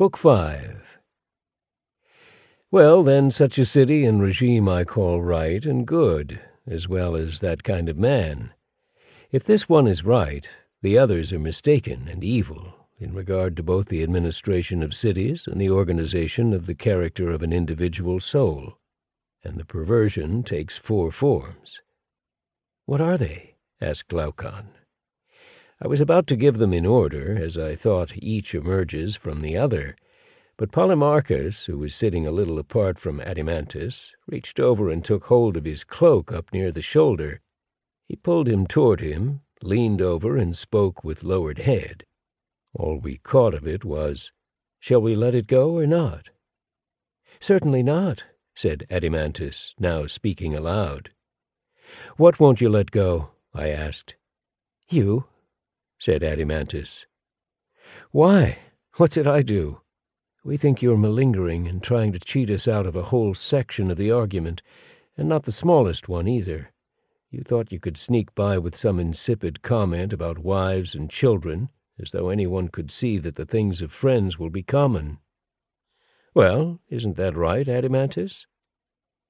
Book 5 Well, then, such a city and regime I call right and good, as well as that kind of man. If this one is right, the others are mistaken and evil in regard to both the administration of cities and the organization of the character of an individual soul. And the perversion takes four forms. What are they? asked Glaucon. I was about to give them in order, as I thought each emerges from the other, but Polemarchus, who was sitting a little apart from Adeimantus, reached over and took hold of his cloak up near the shoulder. He pulled him toward him, leaned over, and spoke with lowered head. All we caught of it was, Shall we let it go or not? Certainly not, said Adeimantus, now speaking aloud. What won't you let go? I asked. You, said Adeimantus. Why? What did I do? We think you're malingering and trying to cheat us out of a whole section of the argument, and not the smallest one either. You thought you could sneak by with some insipid comment about wives and children, as though anyone could see that the things of friends will be common. Well, isn't that right, Adeimantus?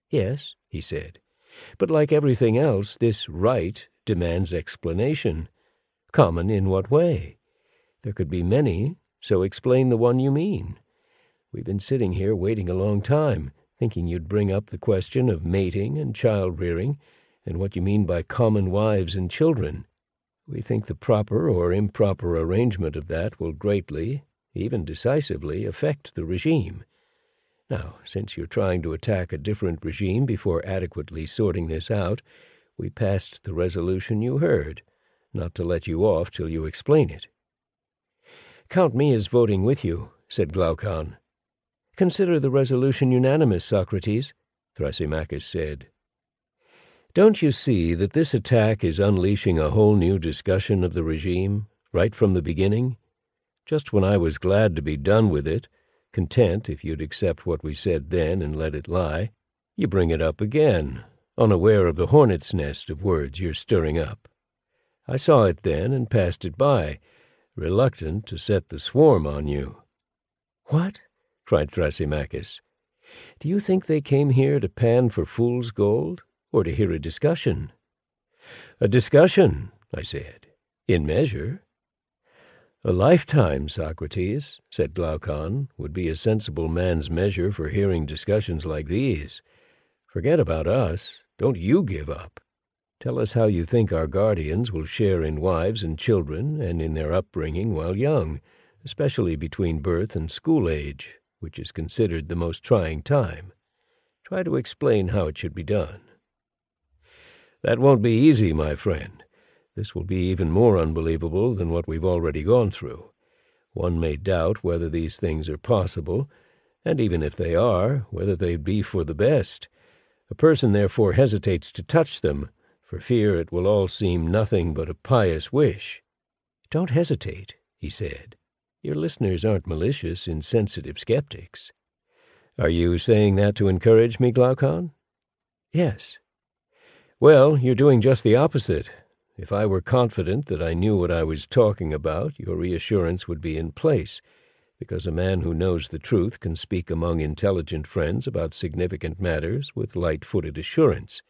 Yes, he said. But like everything else, this right demands explanation. Common in what way? There could be many, so explain the one you mean. We've been sitting here waiting a long time, thinking you'd bring up the question of mating and child-rearing, and what you mean by common wives and children. We think the proper or improper arrangement of that will greatly, even decisively, affect the regime. Now, since you're trying to attack a different regime before adequately sorting this out, we passed the resolution you heard not to let you off till you explain it. Count me as voting with you, said Glaucon. Consider the resolution unanimous, Socrates, Thrasymachus said. Don't you see that this attack is unleashing a whole new discussion of the regime, right from the beginning? Just when I was glad to be done with it, content if you'd accept what we said then and let it lie, you bring it up again, unaware of the hornet's nest of words you're stirring up. I saw it then and passed it by, reluctant to set the swarm on you. What? cried Thrasymachus. Do you think they came here to pan for fool's gold, or to hear a discussion? A discussion, I said, in measure. A lifetime, Socrates, said Glaucon, would be a sensible man's measure for hearing discussions like these. Forget about us. Don't you give up. Tell us how you think our guardians will share in wives and children and in their upbringing while young, especially between birth and school age, which is considered the most trying time. Try to explain how it should be done. That won't be easy, my friend. This will be even more unbelievable than what we've already gone through. One may doubt whether these things are possible, and even if they are, whether they'd be for the best. A person therefore hesitates to touch them, for fear it will all seem nothing but a pious wish. Don't hesitate, he said. Your listeners aren't malicious, insensitive skeptics. Are you saying that to encourage me, Glaucon? Yes. Well, you're doing just the opposite. If I were confident that I knew what I was talking about, your reassurance would be in place, because a man who knows the truth can speak among intelligent friends about significant matters with light-footed assurance.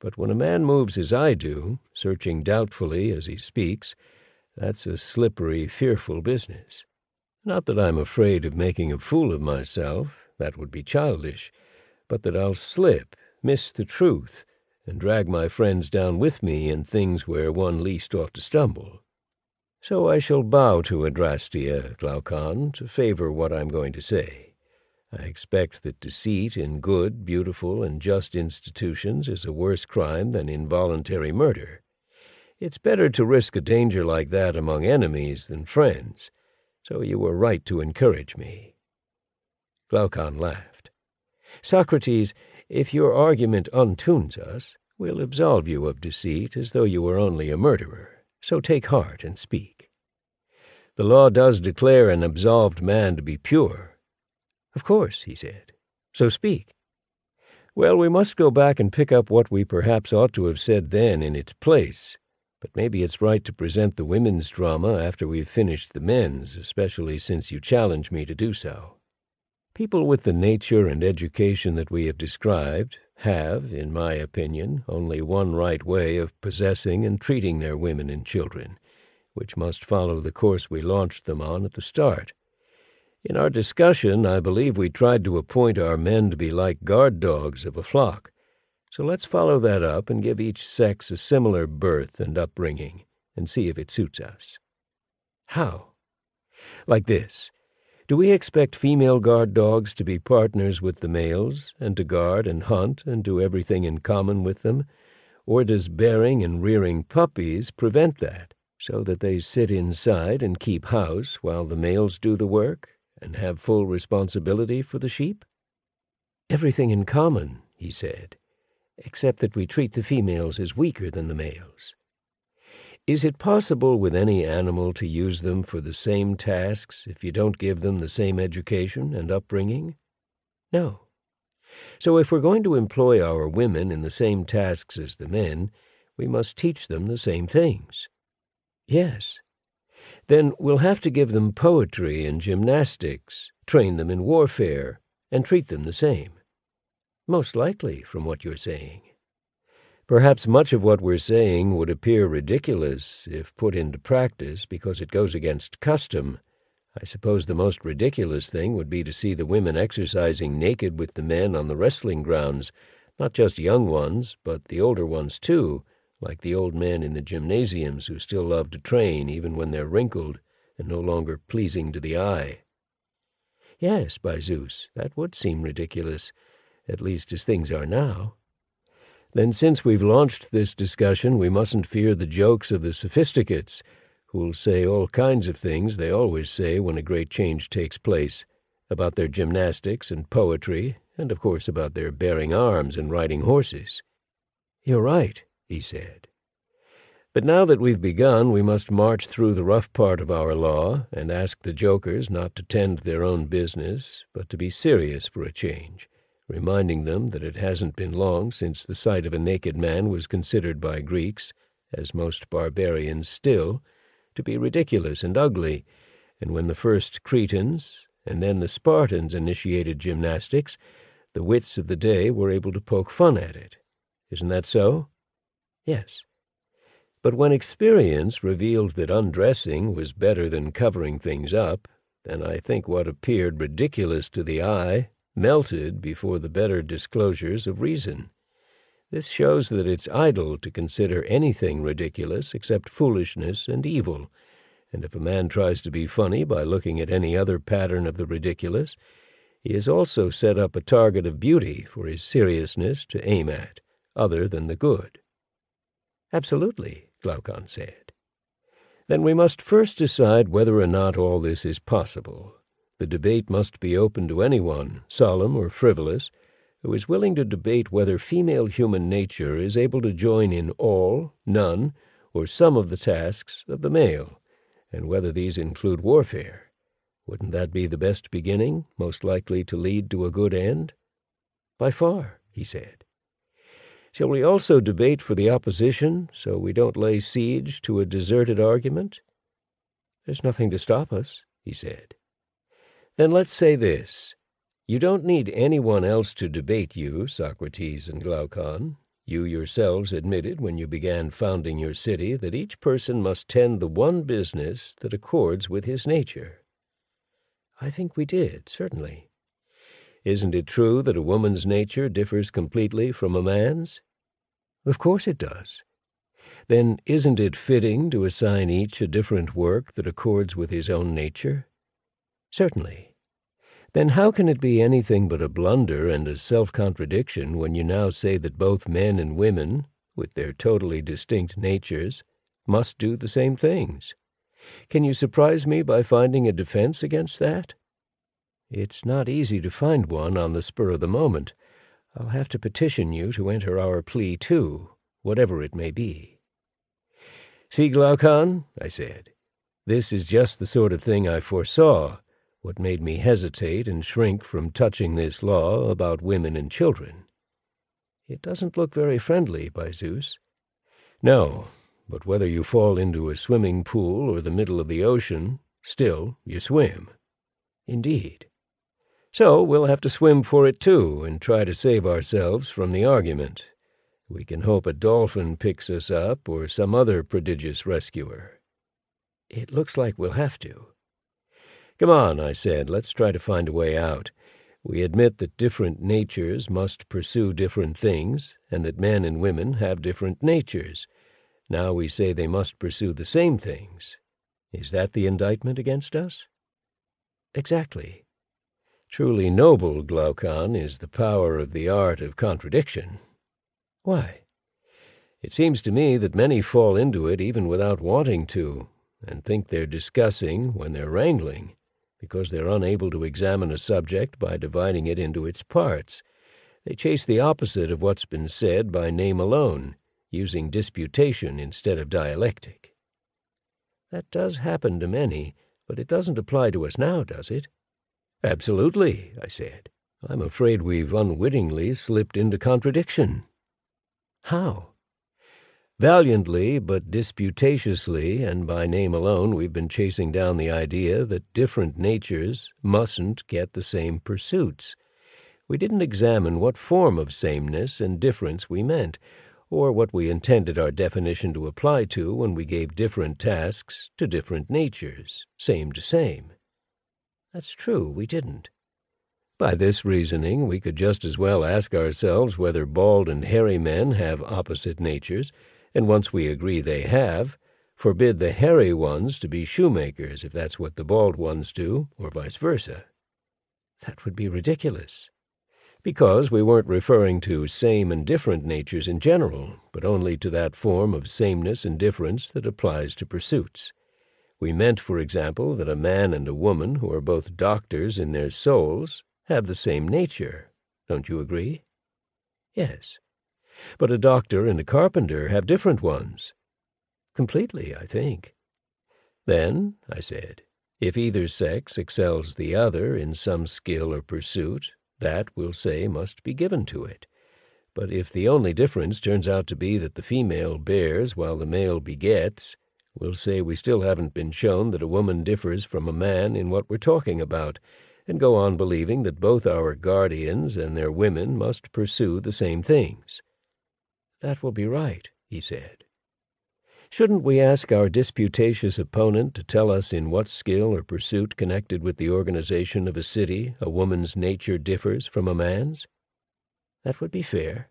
But when a man moves as I do, searching doubtfully as he speaks, that's a slippery, fearful business. Not that I'm afraid of making a fool of myself, that would be childish, but that I'll slip, miss the truth, and drag my friends down with me in things where one least ought to stumble. So I shall bow to Adrastia, Glaucon, to favor what I'm going to say. I expect that deceit in good, beautiful, and just institutions is a worse crime than involuntary murder. It's better to risk a danger like that among enemies than friends, so you were right to encourage me. Glaucon laughed. Socrates, if your argument untunes us, we'll absolve you of deceit as though you were only a murderer, so take heart and speak. The law does declare an absolved man to be pure, of course, he said. So speak. Well, we must go back and pick up what we perhaps ought to have said then in its place. But maybe it's right to present the women's drama after we've finished the men's, especially since you challenge me to do so. People with the nature and education that we have described have, in my opinion, only one right way of possessing and treating their women and children, which must follow the course we launched them on at the start. In our discussion, I believe we tried to appoint our men to be like guard dogs of a flock. So let's follow that up and give each sex a similar birth and upbringing, and see if it suits us. How? Like this. Do we expect female guard dogs to be partners with the males, and to guard and hunt and do everything in common with them? Or does bearing and rearing puppies prevent that, so that they sit inside and keep house while the males do the work, and have full responsibility for the sheep? Everything in common, he said, except that we treat the females as weaker than the males. Is it possible with any animal to use them for the same tasks if you don't give them the same education and upbringing? No. So if we're going to employ our women in the same tasks as the men, we must teach them the same things. Yes. Then we'll have to give them poetry and gymnastics, train them in warfare, and treat them the same. Most likely, from what you're saying. Perhaps much of what we're saying would appear ridiculous if put into practice because it goes against custom. I suppose the most ridiculous thing would be to see the women exercising naked with the men on the wrestling grounds, not just young ones, but the older ones too, like the old men in the gymnasiums who still love to train even when they're wrinkled and no longer pleasing to the eye. Yes, by Zeus, that would seem ridiculous, at least as things are now. Then since we've launched this discussion, we mustn't fear the jokes of the sophisticates, who'll say all kinds of things they always say when a great change takes place, about their gymnastics and poetry, and of course about their bearing arms and riding horses. You're right, he said. But now that we've begun, we must march through the rough part of our law and ask the jokers not to tend their own business, but to be serious for a change reminding them that it hasn't been long since the sight of a naked man was considered by Greeks, as most barbarians still, to be ridiculous and ugly, and when the first Cretans and then the Spartans initiated gymnastics, the wits of the day were able to poke fun at it. Isn't that so? Yes. But when experience revealed that undressing was better than covering things up, then I think what appeared ridiculous to the eye melted before the better disclosures of reason. This shows that it's idle to consider anything ridiculous except foolishness and evil, and if a man tries to be funny by looking at any other pattern of the ridiculous, he has also set up a target of beauty for his seriousness to aim at, other than the good. Absolutely, Glaucon said. Then we must first decide whether or not all this is possible, the debate must be open to anyone, solemn or frivolous, who is willing to debate whether female human nature is able to join in all, none, or some of the tasks of the male, and whether these include warfare. Wouldn't that be the best beginning, most likely to lead to a good end? By far, he said. Shall we also debate for the opposition, so we don't lay siege to a deserted argument? There's nothing to stop us, he said. Then let's say this. You don't need anyone else to debate you, Socrates and Glaucon. You yourselves admitted when you began founding your city that each person must tend the one business that accords with his nature. I think we did, certainly. Isn't it true that a woman's nature differs completely from a man's? Of course it does. Then isn't it fitting to assign each a different work that accords with his own nature? Certainly. Then how can it be anything but a blunder and a self-contradiction when you now say that both men and women, with their totally distinct natures, must do the same things? Can you surprise me by finding a defense against that? It's not easy to find one on the spur of the moment. I'll have to petition you to enter our plea too, whatever it may be. See, Glaucon, I said, this is just the sort of thing I foresaw what made me hesitate and shrink from touching this law about women and children. It doesn't look very friendly, by Zeus. No, but whether you fall into a swimming pool or the middle of the ocean, still you swim. Indeed. So we'll have to swim for it too, and try to save ourselves from the argument. We can hope a dolphin picks us up, or some other prodigious rescuer. It looks like we'll have to. Come on, I said, let's try to find a way out. We admit that different natures must pursue different things, and that men and women have different natures. Now we say they must pursue the same things. Is that the indictment against us? Exactly. Truly noble, Glaucon, is the power of the art of contradiction. Why? It seems to me that many fall into it even without wanting to, and think they're discussing when they're wrangling, because they're unable to examine a subject by dividing it into its parts. They chase the opposite of what's been said by name alone, using disputation instead of dialectic. That does happen to many, but it doesn't apply to us now, does it? Absolutely, I said. I'm afraid we've unwittingly slipped into contradiction. How? Valiantly but disputatiously, and by name alone, we've been chasing down the idea that different natures mustn't get the same pursuits. We didn't examine what form of sameness and difference we meant, or what we intended our definition to apply to when we gave different tasks to different natures, same to same. That's true, we didn't. By this reasoning, we could just as well ask ourselves whether bald and hairy men have opposite natures, and once we agree they have, forbid the hairy ones to be shoemakers if that's what the bald ones do, or vice versa. That would be ridiculous. Because we weren't referring to same and different natures in general, but only to that form of sameness and difference that applies to pursuits. We meant, for example, that a man and a woman who are both doctors in their souls have the same nature. Don't you agree? Yes. But a doctor and a carpenter have different ones. Completely, I think. Then, I said, if either sex excels the other in some skill or pursuit, that, we'll say, must be given to it. But if the only difference turns out to be that the female bears while the male begets, we'll say we still haven't been shown that a woman differs from a man in what we're talking about, and go on believing that both our guardians and their women must pursue the same things. That will be right, he said. Shouldn't we ask our disputatious opponent to tell us in what skill or pursuit connected with the organization of a city a woman's nature differs from a man's? That would be fair.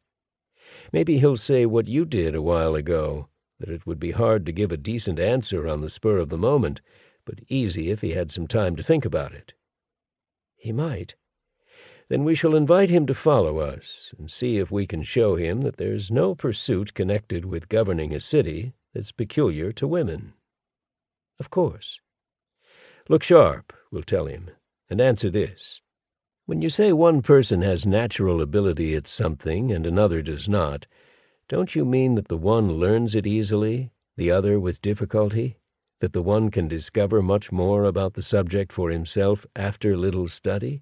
Maybe he'll say what you did a while ago, that it would be hard to give a decent answer on the spur of the moment, but easy if he had some time to think about it. He might. Then we shall invite him to follow us, and see if we can show him that there's no pursuit connected with governing a city that's peculiar to women. Of course. Look sharp, we'll tell him, and answer this. When you say one person has natural ability at something and another does not, don't you mean that the one learns it easily, the other with difficulty? that the one can discover much more about the subject for himself after little study,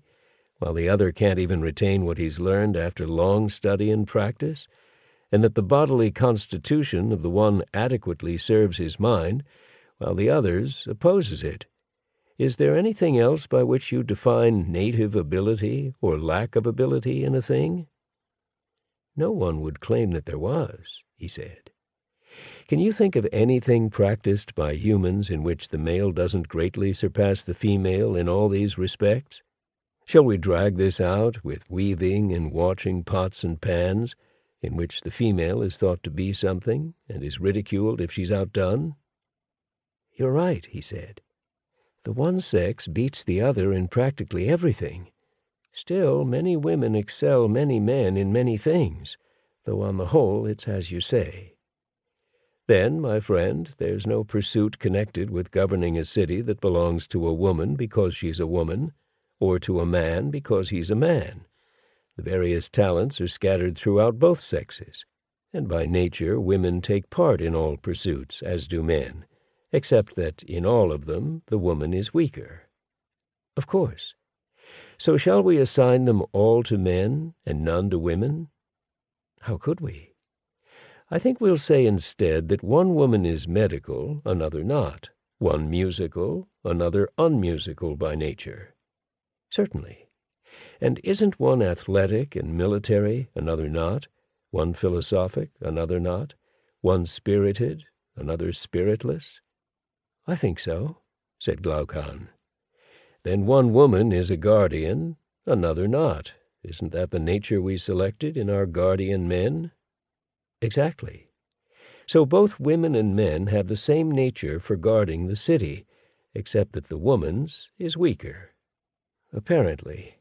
while the other can't even retain what he's learned after long study and practice, and that the bodily constitution of the one adequately serves his mind, while the other's opposes it. Is there anything else by which you define native ability or lack of ability in a thing? No one would claim that there was, he said. Can you think of anything practiced by humans in which the male doesn't greatly surpass the female in all these respects? Shall we drag this out with weaving and watching pots and pans, in which the female is thought to be something and is ridiculed if she's outdone? You're right, he said. The one sex beats the other in practically everything. Still, many women excel many men in many things, though on the whole it's as you say. Then, my friend, there's no pursuit connected with governing a city that belongs to a woman because she's a woman, or to a man because he's a man. The various talents are scattered throughout both sexes, and by nature women take part in all pursuits, as do men, except that in all of them the woman is weaker. Of course. So shall we assign them all to men and none to women? How could we? I think we'll say instead that one woman is medical, another not, one musical, another unmusical by nature. Certainly. And isn't one athletic and military, another not, one philosophic, another not, one spirited, another spiritless? I think so, said Glaucon. Then one woman is a guardian, another not. Isn't that the nature we selected in our guardian men? Exactly. So both women and men have the same nature for guarding the city, except that the woman's is weaker. Apparently.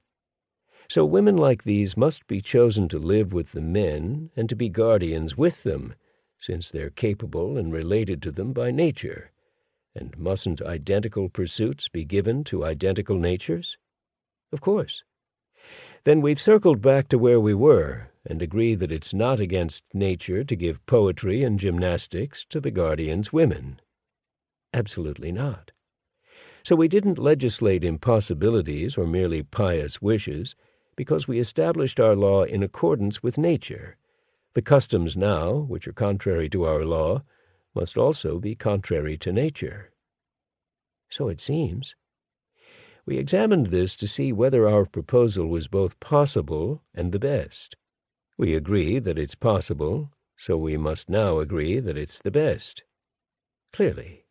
So women like these must be chosen to live with the men and to be guardians with them, since they're capable and related to them by nature. And mustn't identical pursuits be given to identical natures? Of course. Then we've circled back to where we were, and agree that it's not against nature to give poetry and gymnastics to the guardian's women. Absolutely not. So we didn't legislate impossibilities or merely pious wishes, because we established our law in accordance with nature. The customs now, which are contrary to our law, must also be contrary to nature. So it seems. We examined this to see whether our proposal was both possible and the best. We agree that it's possible, so we must now agree that it's the best. Clearly.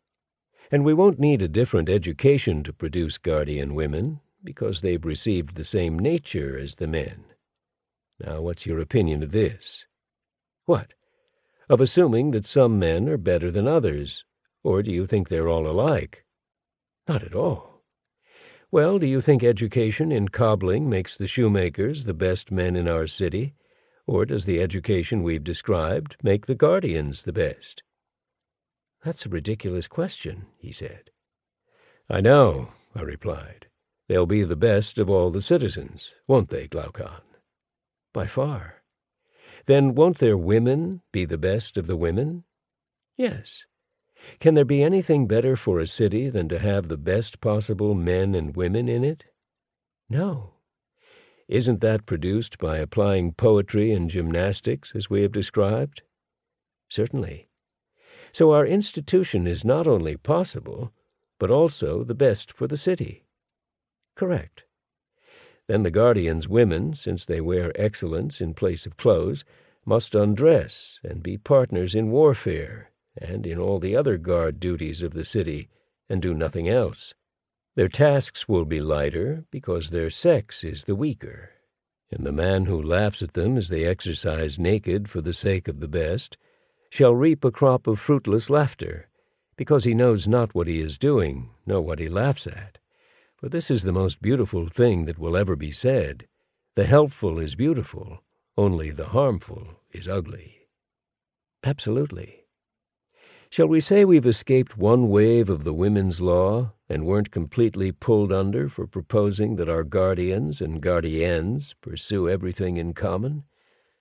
And we won't need a different education to produce guardian women, because they've received the same nature as the men. Now, what's your opinion of this? What? Of assuming that some men are better than others, or do you think they're all alike? Not at all. Well, do you think education in cobbling makes the shoemakers the best men in our city, or does the education we've described make the guardians the best? That's a ridiculous question, he said. I know, I replied. They'll be the best of all the citizens, won't they, Glaucon? By far. Then won't their women be the best of the women? Yes. Can there be anything better for a city than to have the best possible men and women in it? No. Isn't that produced by applying poetry and gymnastics, as we have described? Certainly. So our institution is not only possible, but also the best for the city. Correct. Then the guardian's women, since they wear excellence in place of clothes, must undress and be partners in warfare and in all the other guard duties of the city, and do nothing else. Their tasks will be lighter, because their sex is the weaker. And the man who laughs at them as they exercise naked for the sake of the best shall reap a crop of fruitless laughter, because he knows not what he is doing, nor what he laughs at. For this is the most beautiful thing that will ever be said. The helpful is beautiful, only the harmful is ugly. Absolutely. Shall we say we've escaped one wave of the women's law and weren't completely pulled under for proposing that our guardians and guardians pursue everything in common?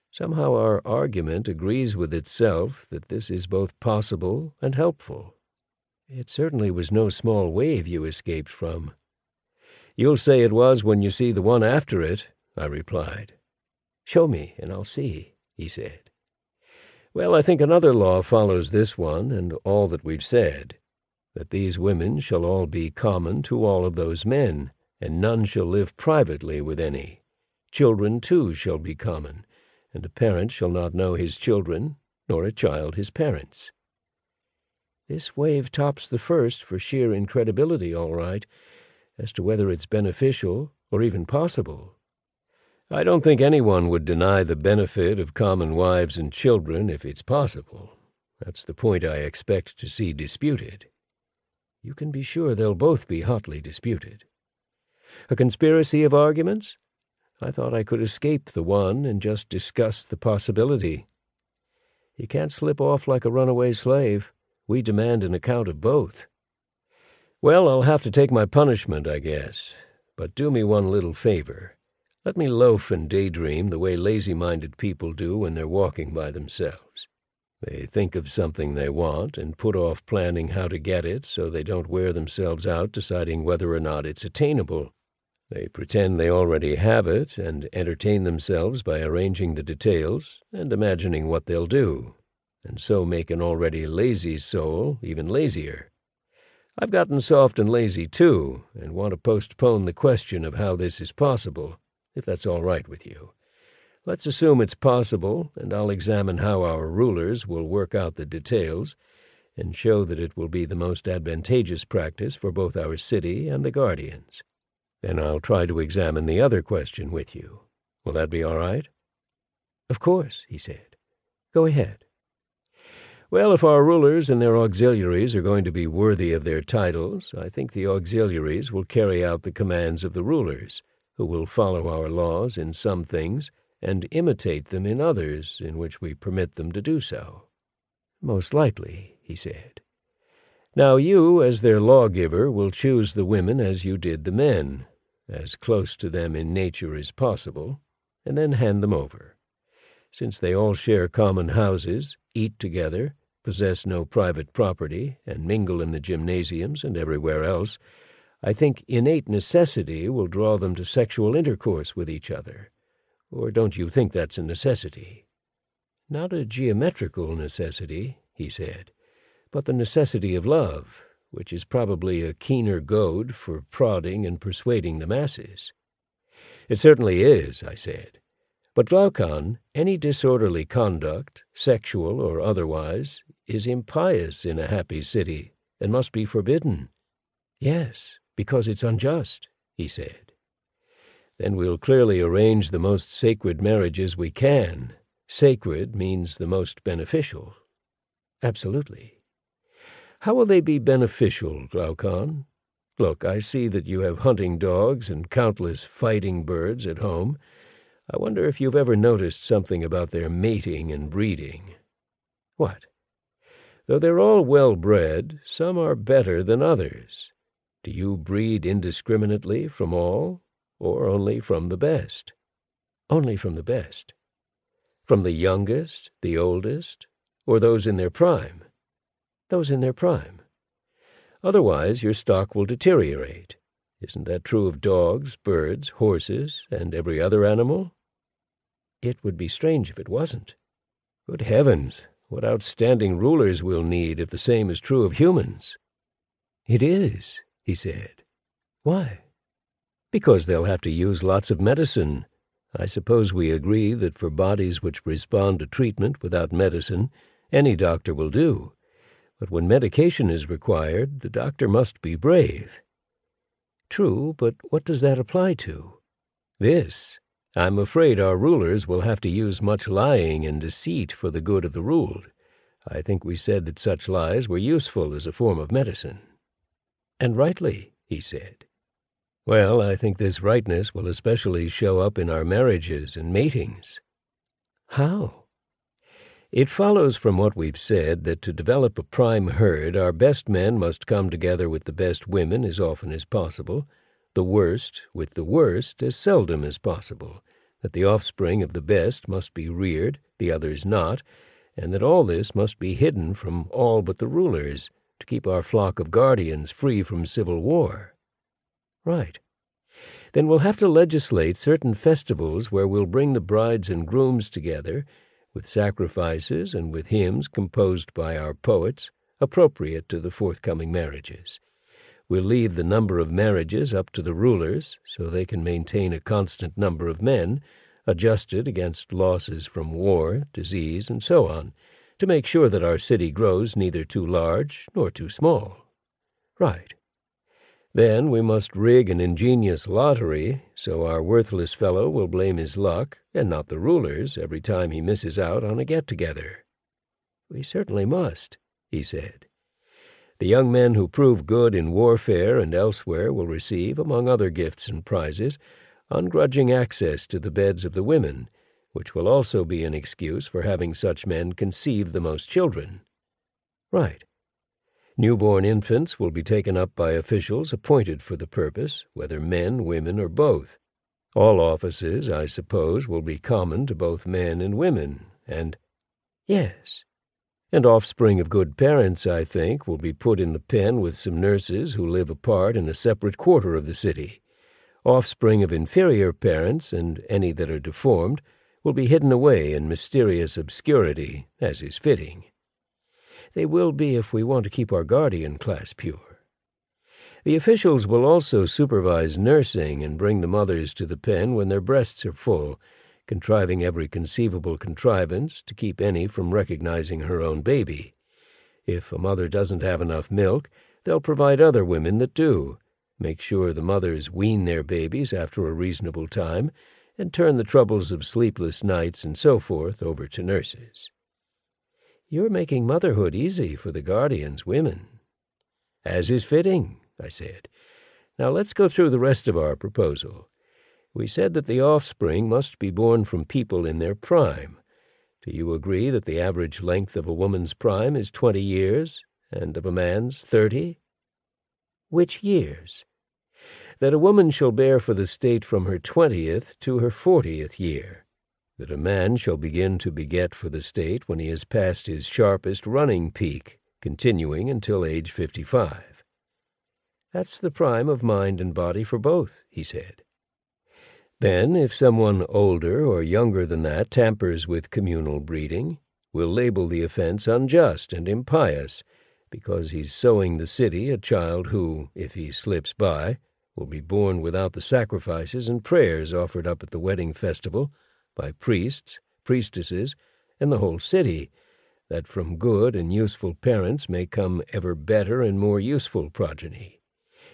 Somehow our argument agrees with itself that this is both possible and helpful. It certainly was no small wave you escaped from. You'll say it was when you see the one after it, I replied. Show me, and I'll see, he said. Well, I think another law follows this one and all that we've said, that these women shall all be common to all of those men, and none shall live privately with any. Children, too, shall be common, and a parent shall not know his children, nor a child his parents. This wave tops the first for sheer incredibility, all right, as to whether it's beneficial or even possible. I don't think anyone would deny the benefit of common wives and children if it's possible. That's the point I expect to see disputed. You can be sure they'll both be hotly disputed. A conspiracy of arguments? I thought I could escape the one and just discuss the possibility. You can't slip off like a runaway slave. We demand an account of both. Well, I'll have to take my punishment, I guess. But do me one little favor. Let me loaf and daydream the way lazy-minded people do when they're walking by themselves. They think of something they want and put off planning how to get it so they don't wear themselves out deciding whether or not it's attainable. They pretend they already have it and entertain themselves by arranging the details and imagining what they'll do. and so make an already lazy soul even lazier. I've gotten soft and lazy too, and want to postpone the question of how this is possible, if that's all right with you. Let's assume it's possible, and I'll examine how our rulers will work out the details, and show that it will be the most advantageous practice for both our city and the guardians. Then I'll try to examine the other question with you. Will that be all right? Of course, he said. Go ahead. Well, if our rulers and their auxiliaries are going to be worthy of their titles, I think the auxiliaries will carry out the commands of the rulers, who will follow our laws in some things and imitate them in others in which we permit them to do so. Most likely, he said. Now you, as their lawgiver, will choose the women as you did the men, as close to them in nature as possible, and then hand them over. Since they all share common houses, eat together, possess no private property, and mingle in the gymnasiums and everywhere else, I think innate necessity will draw them to sexual intercourse with each other. Or don't you think that's a necessity? Not a geometrical necessity, he said, but the necessity of love, which is probably a keener goad for prodding and persuading the masses. It certainly is, I said. But Glaucon, any disorderly conduct, sexual or otherwise, is impious in a happy city, and must be forbidden. Yes, because it's unjust, he said. Then we'll clearly arrange the most sacred marriages we can. Sacred means the most beneficial. Absolutely. How will they be beneficial, Glaucon? Look, I see that you have hunting dogs and countless fighting birds at home, I wonder if you've ever noticed something about their mating and breeding. What? Though they're all well bred, some are better than others. Do you breed indiscriminately from all, or only from the best? Only from the best. From the youngest, the oldest, or those in their prime? Those in their prime. Otherwise your stock will deteriorate. Isn't that true of dogs, birds, horses, and every other animal? It would be strange if it wasn't. Good heavens, what outstanding rulers we'll need if the same is true of humans. It is, he said. Why? Because they'll have to use lots of medicine. I suppose we agree that for bodies which respond to treatment without medicine, any doctor will do. But when medication is required, the doctor must be brave. True, but what does that apply to? This. I'm afraid our rulers will have to use much lying and deceit for the good of the ruled. I think we said that such lies were useful as a form of medicine. And rightly, he said. Well, I think this rightness will especially show up in our marriages and matings. How? It follows from what we've said that to develop a prime herd our best men must come together with the best women as often as possible, the worst with the worst as seldom as possible, that the offspring of the best must be reared, the others not, and that all this must be hidden from all but the rulers, to keep our flock of guardians free from civil war. Right. Then we'll have to legislate certain festivals where we'll bring the brides and grooms together with sacrifices and with hymns composed by our poets, appropriate to the forthcoming marriages. We'll leave the number of marriages up to the rulers, so they can maintain a constant number of men, adjusted against losses from war, disease, and so on, to make sure that our city grows neither too large nor too small. Right. Then we must rig an ingenious lottery, so our worthless fellow will blame his luck, and not the rulers, every time he misses out on a get-together. We certainly must, he said. The young men who prove good in warfare and elsewhere will receive, among other gifts and prizes, ungrudging access to the beds of the women, which will also be an excuse for having such men conceive the most children. Right. Newborn infants will be taken up by officials appointed for the purpose, whether men, women, or both. All offices, I suppose, will be common to both men and women, and— Yes. And offspring of good parents, I think, will be put in the pen with some nurses who live apart in a separate quarter of the city. Offspring of inferior parents, and any that are deformed, will be hidden away in mysterious obscurity, as is fitting. They will be if we want to keep our guardian class pure. The officials will also supervise nursing and bring the mothers to the pen when their breasts are full, contriving every conceivable contrivance to keep any from recognizing her own baby. If a mother doesn't have enough milk, they'll provide other women that do, make sure the mothers wean their babies after a reasonable time, and turn the troubles of sleepless nights and so forth over to nurses. You're making motherhood easy for the guardians women. As is fitting, I said. Now let's go through the rest of our proposal. We said that the offspring must be born from people in their prime. Do you agree that the average length of a woman's prime is twenty years, and of a man's thirty? Which years? That a woman shall bear for the state from her twentieth to her fortieth year that a man shall begin to beget for the state when he has passed his sharpest running peak, continuing until age fifty-five. That's the prime of mind and body for both, he said. Then, if someone older or younger than that tampers with communal breeding, we'll label the offense unjust and impious, because he's sowing the city a child who, if he slips by, will be born without the sacrifices and prayers offered up at the wedding festival by priests, priestesses, and the whole city, that from good and useful parents may come ever better and more useful progeny.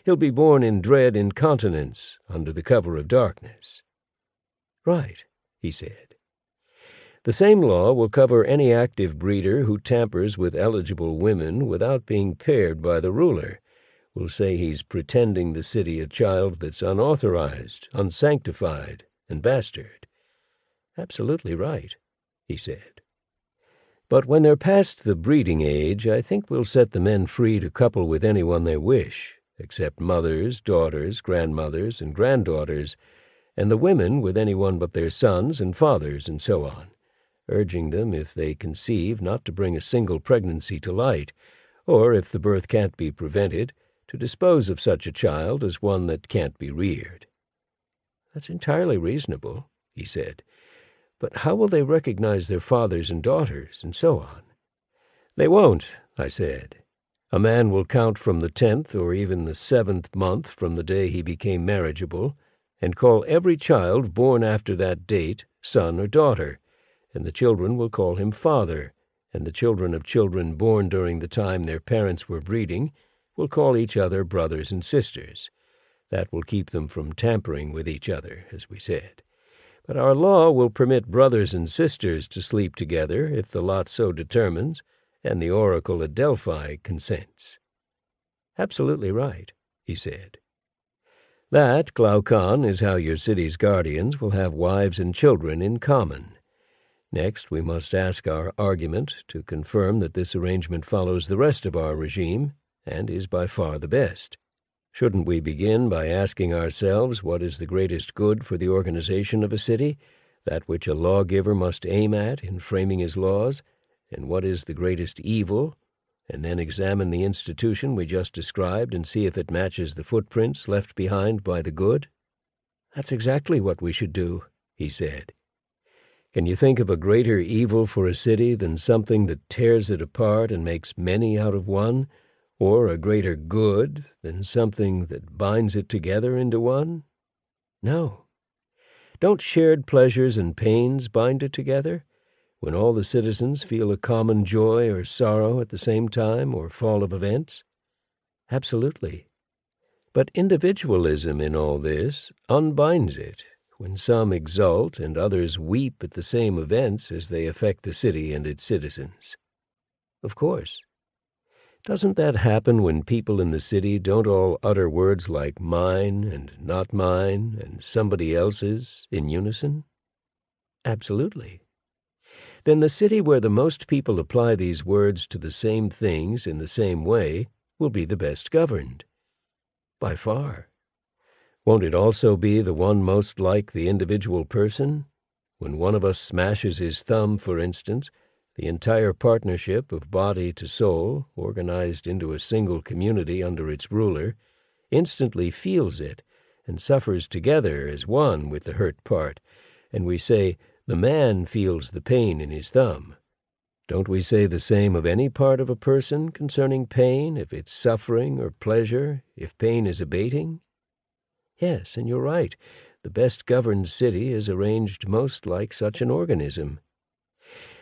He'll be born in dread incontinence, under the cover of darkness. Right, he said. The same law will cover any active breeder who tampers with eligible women without being paired by the ruler. We'll say he's pretending the city a child that's unauthorized, unsanctified, and bastard. Absolutely right, he said. But when they're past the breeding age, I think we'll set the men free to couple with anyone they wish, except mothers, daughters, grandmothers, and granddaughters, and the women with anyone but their sons and fathers, and so on, urging them, if they conceive, not to bring a single pregnancy to light, or, if the birth can't be prevented, to dispose of such a child as one that can't be reared. That's entirely reasonable, he said. But how will they recognize their fathers and daughters, and so on? They won't, I said. A man will count from the tenth or even the seventh month from the day he became marriageable, and call every child born after that date son or daughter, and the children will call him father, and the children of children born during the time their parents were breeding will call each other brothers and sisters. That will keep them from tampering with each other, as we said. But our law will permit brothers and sisters to sleep together if the lot so determines, and the oracle at Delphi consents. Absolutely right, he said. That, Glaucon, is how your city's guardians will have wives and children in common. Next, we must ask our argument to confirm that this arrangement follows the rest of our regime and is by far the best. Shouldn't we begin by asking ourselves what is the greatest good for the organization of a city, that which a lawgiver must aim at in framing his laws, and what is the greatest evil, and then examine the institution we just described and see if it matches the footprints left behind by the good? That's exactly what we should do, he said. Can you think of a greater evil for a city than something that tears it apart and makes many out of one? or a greater good than something that binds it together into one? No. Don't shared pleasures and pains bind it together, when all the citizens feel a common joy or sorrow at the same time or fall of events? Absolutely. But individualism in all this unbinds it, when some exult and others weep at the same events as they affect the city and its citizens. Of course. Doesn't that happen when people in the city don't all utter words like mine and not mine and somebody else's in unison? Absolutely. Then the city where the most people apply these words to the same things in the same way will be the best governed. By far. Won't it also be the one most like the individual person? When one of us smashes his thumb, for instance, the entire partnership of body to soul, organized into a single community under its ruler, instantly feels it and suffers together as one with the hurt part, and we say, the man feels the pain in his thumb. Don't we say the same of any part of a person concerning pain, if it's suffering or pleasure, if pain is abating? Yes, and you're right. The best governed city is arranged most like such an organism.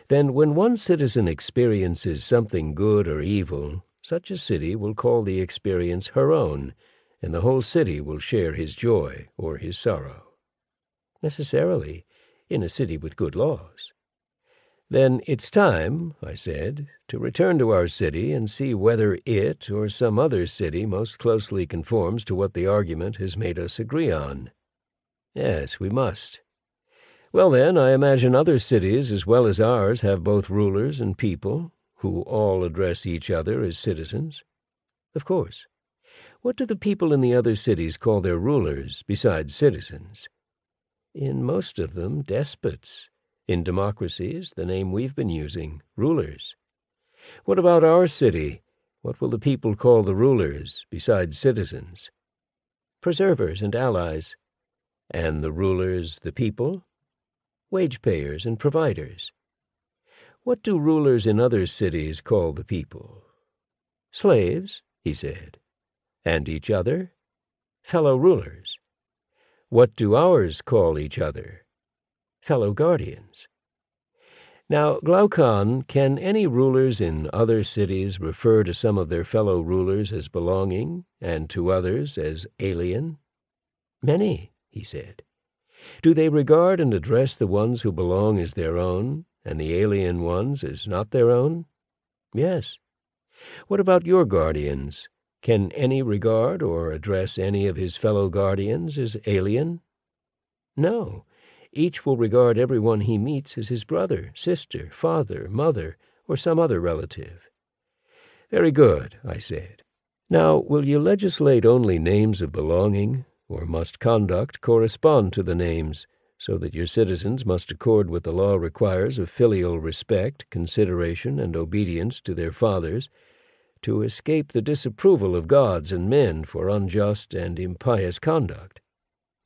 Then when one citizen experiences something good or evil, such a city will call the experience her own, and the whole city will share his joy or his sorrow. Necessarily, in a city with good laws. Then it's time, I said, to return to our city and see whether it or some other city most closely conforms to what the argument has made us agree on. Yes, we must. Well, then, I imagine other cities as well as ours have both rulers and people, who all address each other as citizens. Of course. What do the people in the other cities call their rulers, besides citizens? In most of them, despots. In democracies, the name we've been using, rulers. What about our city? What will the people call the rulers, besides citizens? Preservers and allies. And the rulers, the people? Wage payers and providers. What do rulers in other cities call the people? Slaves, he said. And each other? Fellow rulers. What do ours call each other? fellow guardians. Now, Glaucon, can any rulers in other cities refer to some of their fellow rulers as belonging, and to others as alien? Many, he said. Do they regard and address the ones who belong as their own, and the alien ones as not their own? Yes. What about your guardians? Can any regard or address any of his fellow guardians as alien? No, each will regard everyone he meets as his brother, sister, father, mother, or some other relative. Very good, I said. Now, will you legislate only names of belonging, or must conduct correspond to the names, so that your citizens must accord what the law requires of filial respect, consideration, and obedience to their fathers, to escape the disapproval of gods and men for unjust and impious conduct?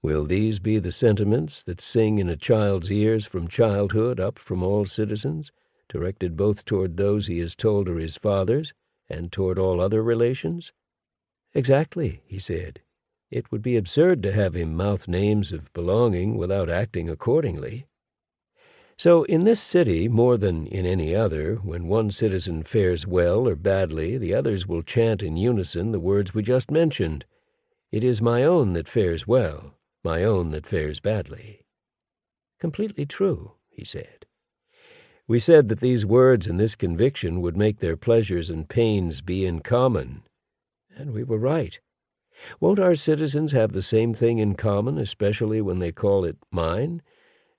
Will these be the sentiments that sing in a child's ears from childhood up from all citizens, directed both toward those he is told are his fathers, and toward all other relations? Exactly, he said. It would be absurd to have him mouth names of belonging without acting accordingly. So in this city, more than in any other, when one citizen fares well or badly, the others will chant in unison the words we just mentioned. It is my own that fares well my own that fares badly. Completely true, he said. We said that these words and this conviction would make their pleasures and pains be in common. And we were right. Won't our citizens have the same thing in common, especially when they call it mine?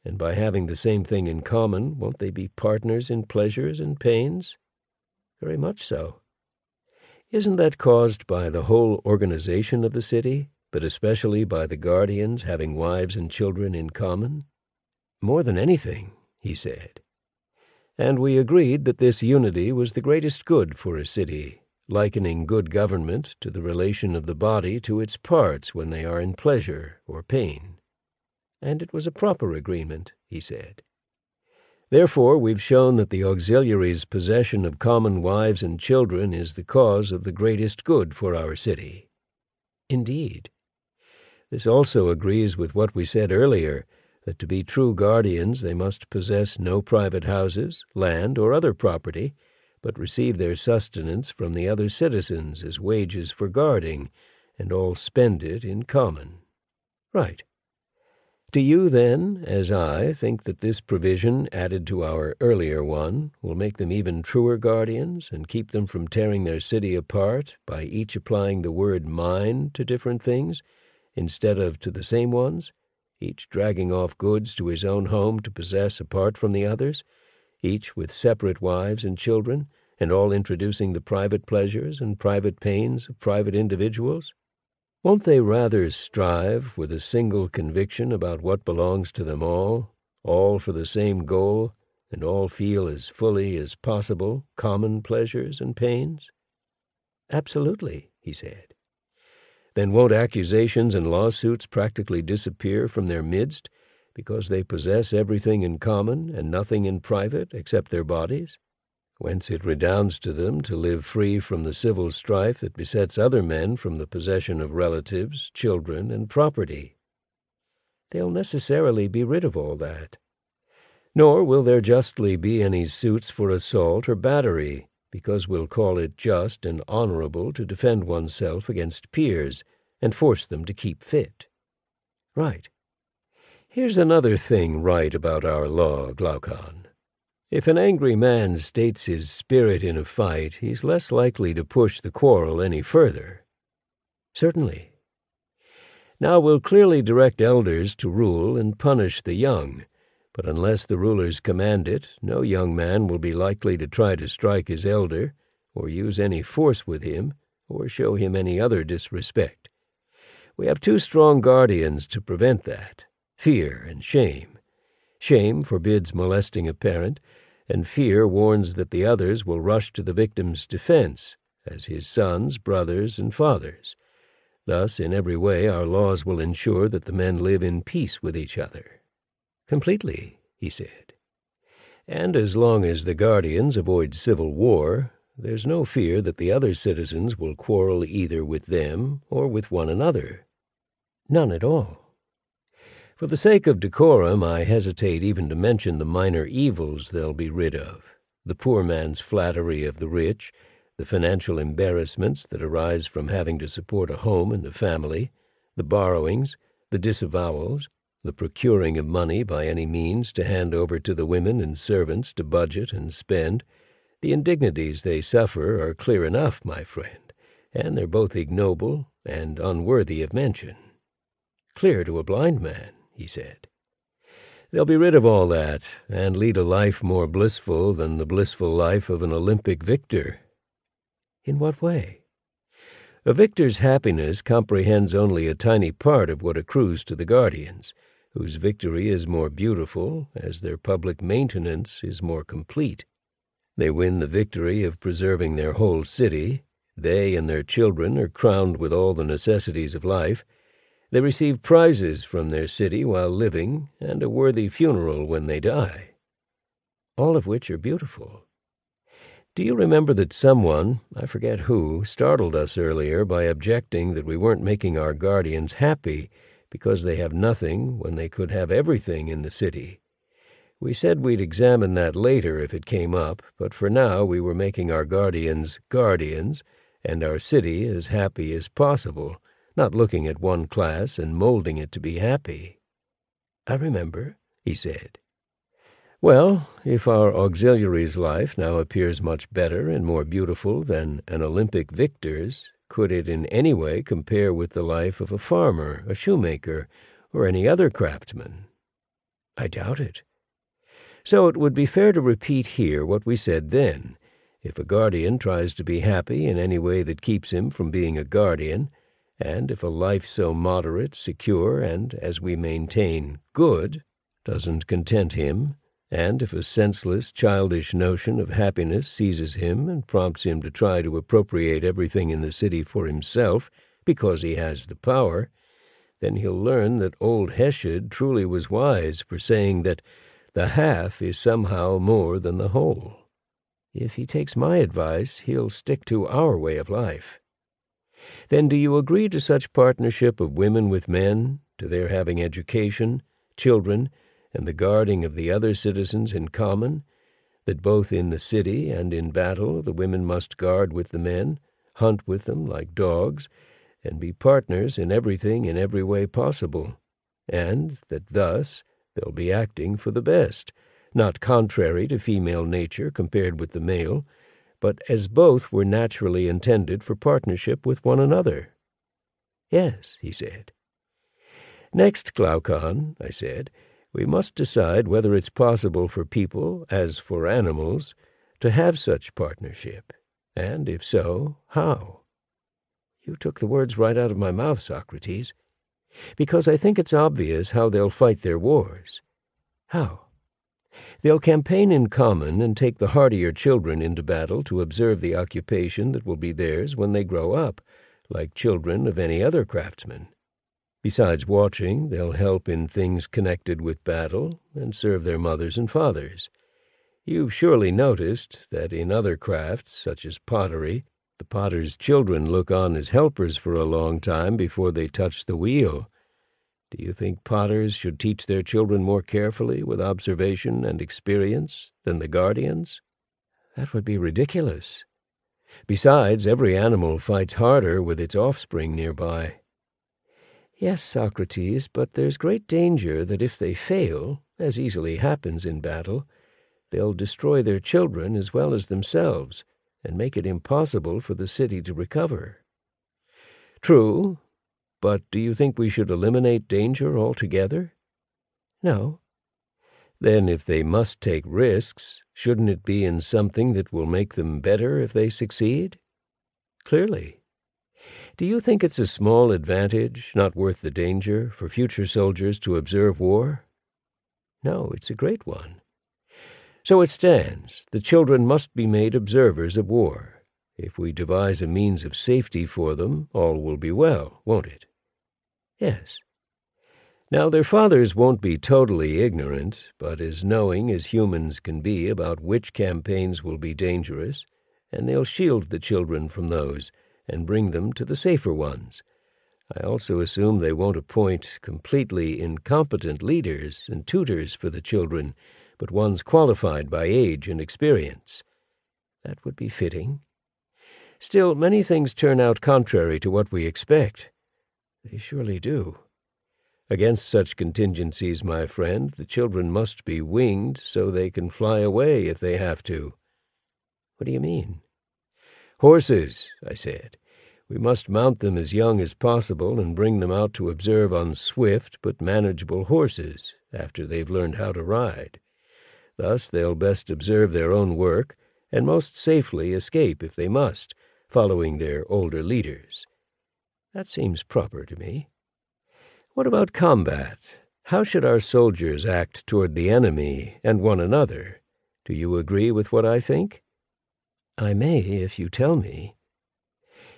And by having the same thing in common, won't they be partners in pleasures and pains? Very much so. Isn't that caused by the whole organization of the city? but especially by the guardians having wives and children in common? More than anything, he said. And we agreed that this unity was the greatest good for a city, likening good government to the relation of the body to its parts when they are in pleasure or pain. And it was a proper agreement, he said. Therefore, we've shown that the auxiliaries' possession of common wives and children is the cause of the greatest good for our city. Indeed. This also agrees with what we said earlier, that to be true guardians they must possess no private houses, land, or other property, but receive their sustenance from the other citizens as wages for guarding, and all spend it in common. Right. Do you, then, as I, think that this provision, added to our earlier one, will make them even truer guardians, and keep them from tearing their city apart by each applying the word mine to different things, instead of to the same ones, each dragging off goods to his own home to possess apart from the others, each with separate wives and children, and all introducing the private pleasures and private pains of private individuals? Won't they rather strive with a single conviction about what belongs to them all, all for the same goal, and all feel as fully as possible common pleasures and pains? Absolutely, he said. Then won't accusations and lawsuits practically disappear from their midst because they possess everything in common and nothing in private except their bodies? Whence it redounds to them to live free from the civil strife that besets other men from the possession of relatives, children, and property. They'll necessarily be rid of all that. Nor will there justly be any suits for assault or battery, because we'll call it just and honorable to defend oneself against peers, and force them to keep fit. Right. Here's another thing right about our law, Glaucon. If an angry man states his spirit in a fight, he's less likely to push the quarrel any further. Certainly. Now we'll clearly direct elders to rule and punish the young, but unless the rulers command it, no young man will be likely to try to strike his elder, or use any force with him, or show him any other disrespect. We have two strong guardians to prevent that fear and shame. Shame forbids molesting a parent, and fear warns that the others will rush to the victim's defense, as his sons, brothers, and fathers. Thus, in every way, our laws will ensure that the men live in peace with each other. Completely, he said. And as long as the guardians avoid civil war, there's no fear that the other citizens will quarrel either with them or with one another. None at all. For the sake of decorum, I hesitate even to mention the minor evils they'll be rid of the poor man's flattery of the rich, the financial embarrassments that arise from having to support a home and a family, the borrowings, the disavowals, the procuring of money by any means to hand over to the women and servants to budget and spend. The indignities they suffer are clear enough, my friend, and they're both ignoble and unworthy of mention. Clear to a blind man he said. They'll be rid of all that and lead a life more blissful than the blissful life of an Olympic victor. In what way? A victor's happiness comprehends only a tiny part of what accrues to the guardians, whose victory is more beautiful as their public maintenance is more complete. They win the victory of preserving their whole city. They and their children are crowned with all the necessities of life, they receive prizes from their city while living and a worthy funeral when they die. All of which are beautiful. Do you remember that someone, I forget who, startled us earlier by objecting that we weren't making our guardians happy because they have nothing when they could have everything in the city? We said we'd examine that later if it came up, but for now we were making our guardians guardians and our city as happy as possible not looking at one class and molding it to be happy. I remember, he said. Well, if our auxiliary's life now appears much better and more beautiful than an Olympic victor's, could it in any way compare with the life of a farmer, a shoemaker, or any other craftsman? I doubt it. So it would be fair to repeat here what we said then. If a guardian tries to be happy in any way that keeps him from being a guardian, and if a life so moderate, secure, and, as we maintain, good, doesn't content him, and if a senseless, childish notion of happiness seizes him and prompts him to try to appropriate everything in the city for himself because he has the power, then he'll learn that old Hesiod truly was wise for saying that the half is somehow more than the whole. If he takes my advice, he'll stick to our way of life. Then do you agree to such partnership of women with men, to their having education, children, and the guarding of the other citizens in common, that both in the city and in battle the women must guard with the men, hunt with them like dogs, and be partners in everything in every way possible, and that thus they'll be acting for the best, not contrary to female nature compared with the male, but as both were naturally intended for partnership with one another. Yes, he said. Next, Glaucon, I said, we must decide whether it's possible for people, as for animals, to have such partnership, and if so, how. You took the words right out of my mouth, Socrates, because I think it's obvious how they'll fight their wars. How? They'll campaign in common and take the hardier children into battle to observe the occupation that will be theirs when they grow up, like children of any other craftsman. Besides watching, they'll help in things connected with battle and serve their mothers and fathers. You've surely noticed that in other crafts, such as pottery, the potter's children look on as helpers for a long time before they touch the wheel. Do you think potters should teach their children more carefully with observation and experience than the guardians? That would be ridiculous. Besides, every animal fights harder with its offspring nearby. Yes, Socrates, but there's great danger that if they fail, as easily happens in battle, they'll destroy their children as well as themselves, and make it impossible for the city to recover. True, but do you think we should eliminate danger altogether? No. Then if they must take risks, shouldn't it be in something that will make them better if they succeed? Clearly. Do you think it's a small advantage, not worth the danger, for future soldiers to observe war? No, it's a great one. So it stands. The children must be made observers of war. If we devise a means of safety for them, all will be well, won't it? Yes. Now, their fathers won't be totally ignorant, but as knowing as humans can be about which campaigns will be dangerous, and they'll shield the children from those and bring them to the safer ones. I also assume they won't appoint completely incompetent leaders and tutors for the children, but ones qualified by age and experience. That would be fitting. Still, many things turn out contrary to what we expect. They surely do. Against such contingencies, my friend, the children must be winged so they can fly away if they have to. What do you mean? Horses, I said. We must mount them as young as possible and bring them out to observe on swift but manageable horses after they've learned how to ride. Thus they'll best observe their own work and most safely escape if they must, following their older leaders. That seems proper to me. What about combat? How should our soldiers act toward the enemy and one another? Do you agree with what I think? I may, if you tell me.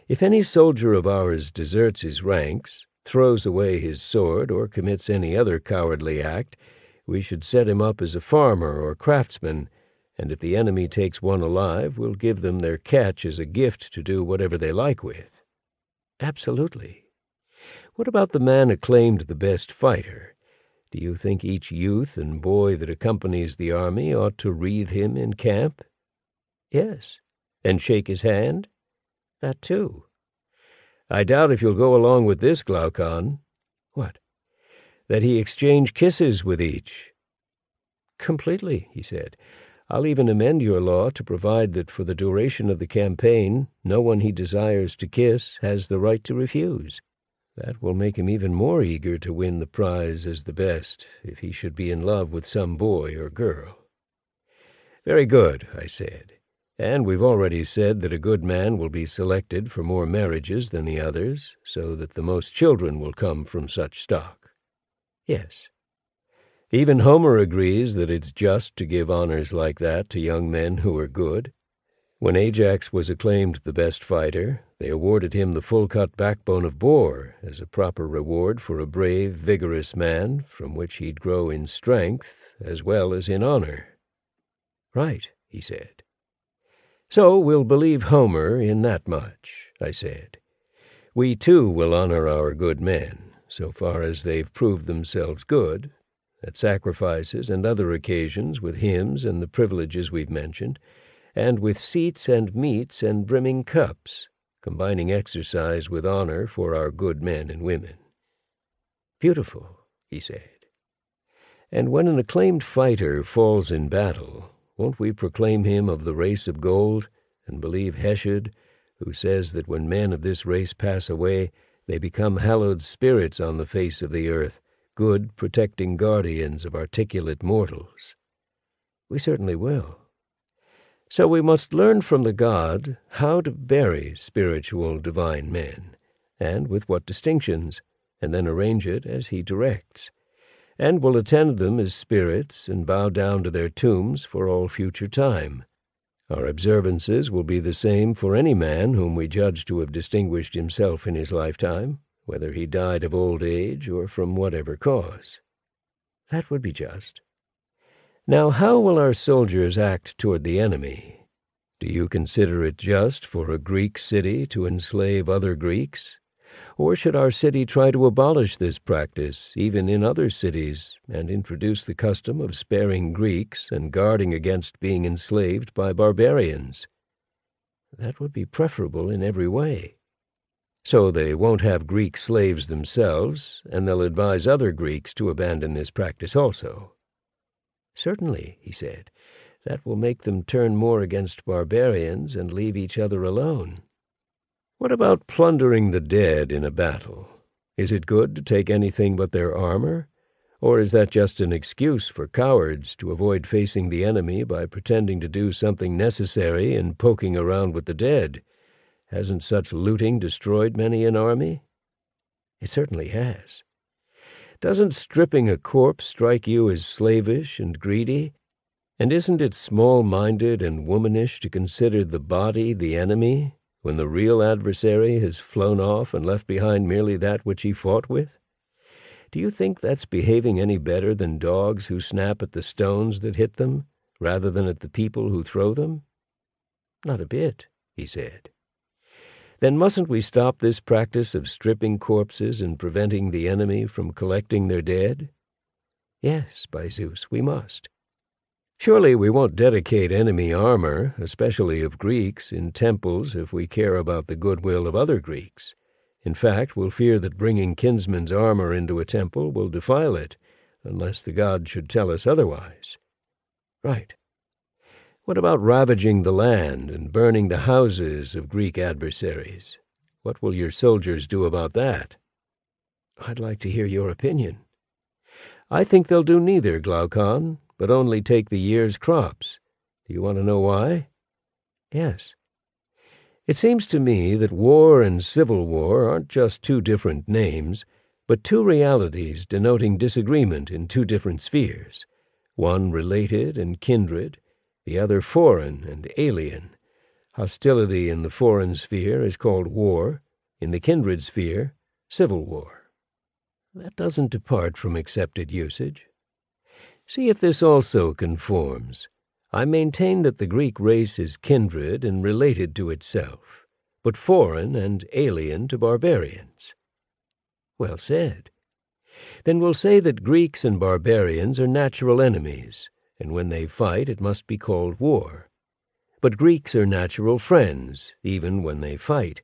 If any soldier of ours deserts his ranks, throws away his sword, or commits any other cowardly act, we should set him up as a farmer or craftsman, and if the enemy takes one alive, we'll give them their catch as a gift to do whatever they like with. Absolutely. What about the man acclaimed the best fighter? Do you think each youth and boy that accompanies the army ought to wreathe him in camp? Yes. And shake his hand? That too. I doubt if you'll go along with this, Glaucon. What? That he exchange kisses with each. Completely, he said. I'll even amend your law to provide that for the duration of the campaign, no one he desires to kiss has the right to refuse. That will make him even more eager to win the prize as the best, if he should be in love with some boy or girl. Very good, I said. And we've already said that a good man will be selected for more marriages than the others, so that the most children will come from such stock. Yes. Even Homer agrees that it's just to give honors like that to young men who are good. When Ajax was acclaimed the best fighter, they awarded him the full-cut backbone of boar as a proper reward for a brave, vigorous man, from which he'd grow in strength as well as in honor. Right, he said. So we'll believe Homer in that much, I said. We too will honor our good men, so far as they've proved themselves good, at sacrifices and other occasions with hymns and the privileges we've mentioned, and with seats and meats and brimming cups, combining exercise with honor for our good men and women. Beautiful, he said. And when an acclaimed fighter falls in battle, won't we proclaim him of the race of gold, and believe Hesiod, who says that when men of this race pass away, they become hallowed spirits on the face of the earth, good protecting guardians of articulate mortals? We certainly will. So we must learn from the god how to bury spiritual divine men, and with what distinctions, and then arrange it as he directs and will attend them as spirits and bow down to their tombs for all future time. Our observances will be the same for any man whom we judge to have distinguished himself in his lifetime, whether he died of old age or from whatever cause. That would be just. Now how will our soldiers act toward the enemy? Do you consider it just for a Greek city to enslave other Greeks? Or should our city try to abolish this practice, even in other cities, and introduce the custom of sparing Greeks and guarding against being enslaved by barbarians? That would be preferable in every way. So they won't have Greek slaves themselves, and they'll advise other Greeks to abandon this practice also. Certainly, he said, that will make them turn more against barbarians and leave each other alone. What about plundering the dead in a battle? Is it good to take anything but their armor? Or is that just an excuse for cowards to avoid facing the enemy by pretending to do something necessary and poking around with the dead? Hasn't such looting destroyed many an army? It certainly has. Doesn't stripping a corpse strike you as slavish and greedy? And isn't it small-minded and womanish to consider the body the enemy when the real adversary has flown off and left behind merely that which he fought with? Do you think that's behaving any better than dogs who snap at the stones that hit them, rather than at the people who throw them? Not a bit, he said. Then mustn't we stop this practice of stripping corpses and preventing the enemy from collecting their dead? Yes, by Zeus, we must. Surely we won't dedicate enemy armor, especially of Greeks, in temples if we care about the goodwill of other Greeks. In fact, we'll fear that bringing kinsmen's armor into a temple will defile it, unless the god should tell us otherwise. Right. What about ravaging the land and burning the houses of Greek adversaries? What will your soldiers do about that? I'd like to hear your opinion. I think they'll do neither, Glaucon, but only take the year's crops. Do you want to know why? Yes. It seems to me that war and civil war aren't just two different names, but two realities denoting disagreement in two different spheres, one related and kindred, the other foreign and alien. Hostility in the foreign sphere is called war, in the kindred sphere, civil war. That doesn't depart from accepted usage. See if this also conforms. I maintain that the Greek race is kindred and related to itself, but foreign and alien to barbarians. Well said. Then we'll say that Greeks and barbarians are natural enemies, and when they fight it must be called war. But Greeks are natural friends, even when they fight,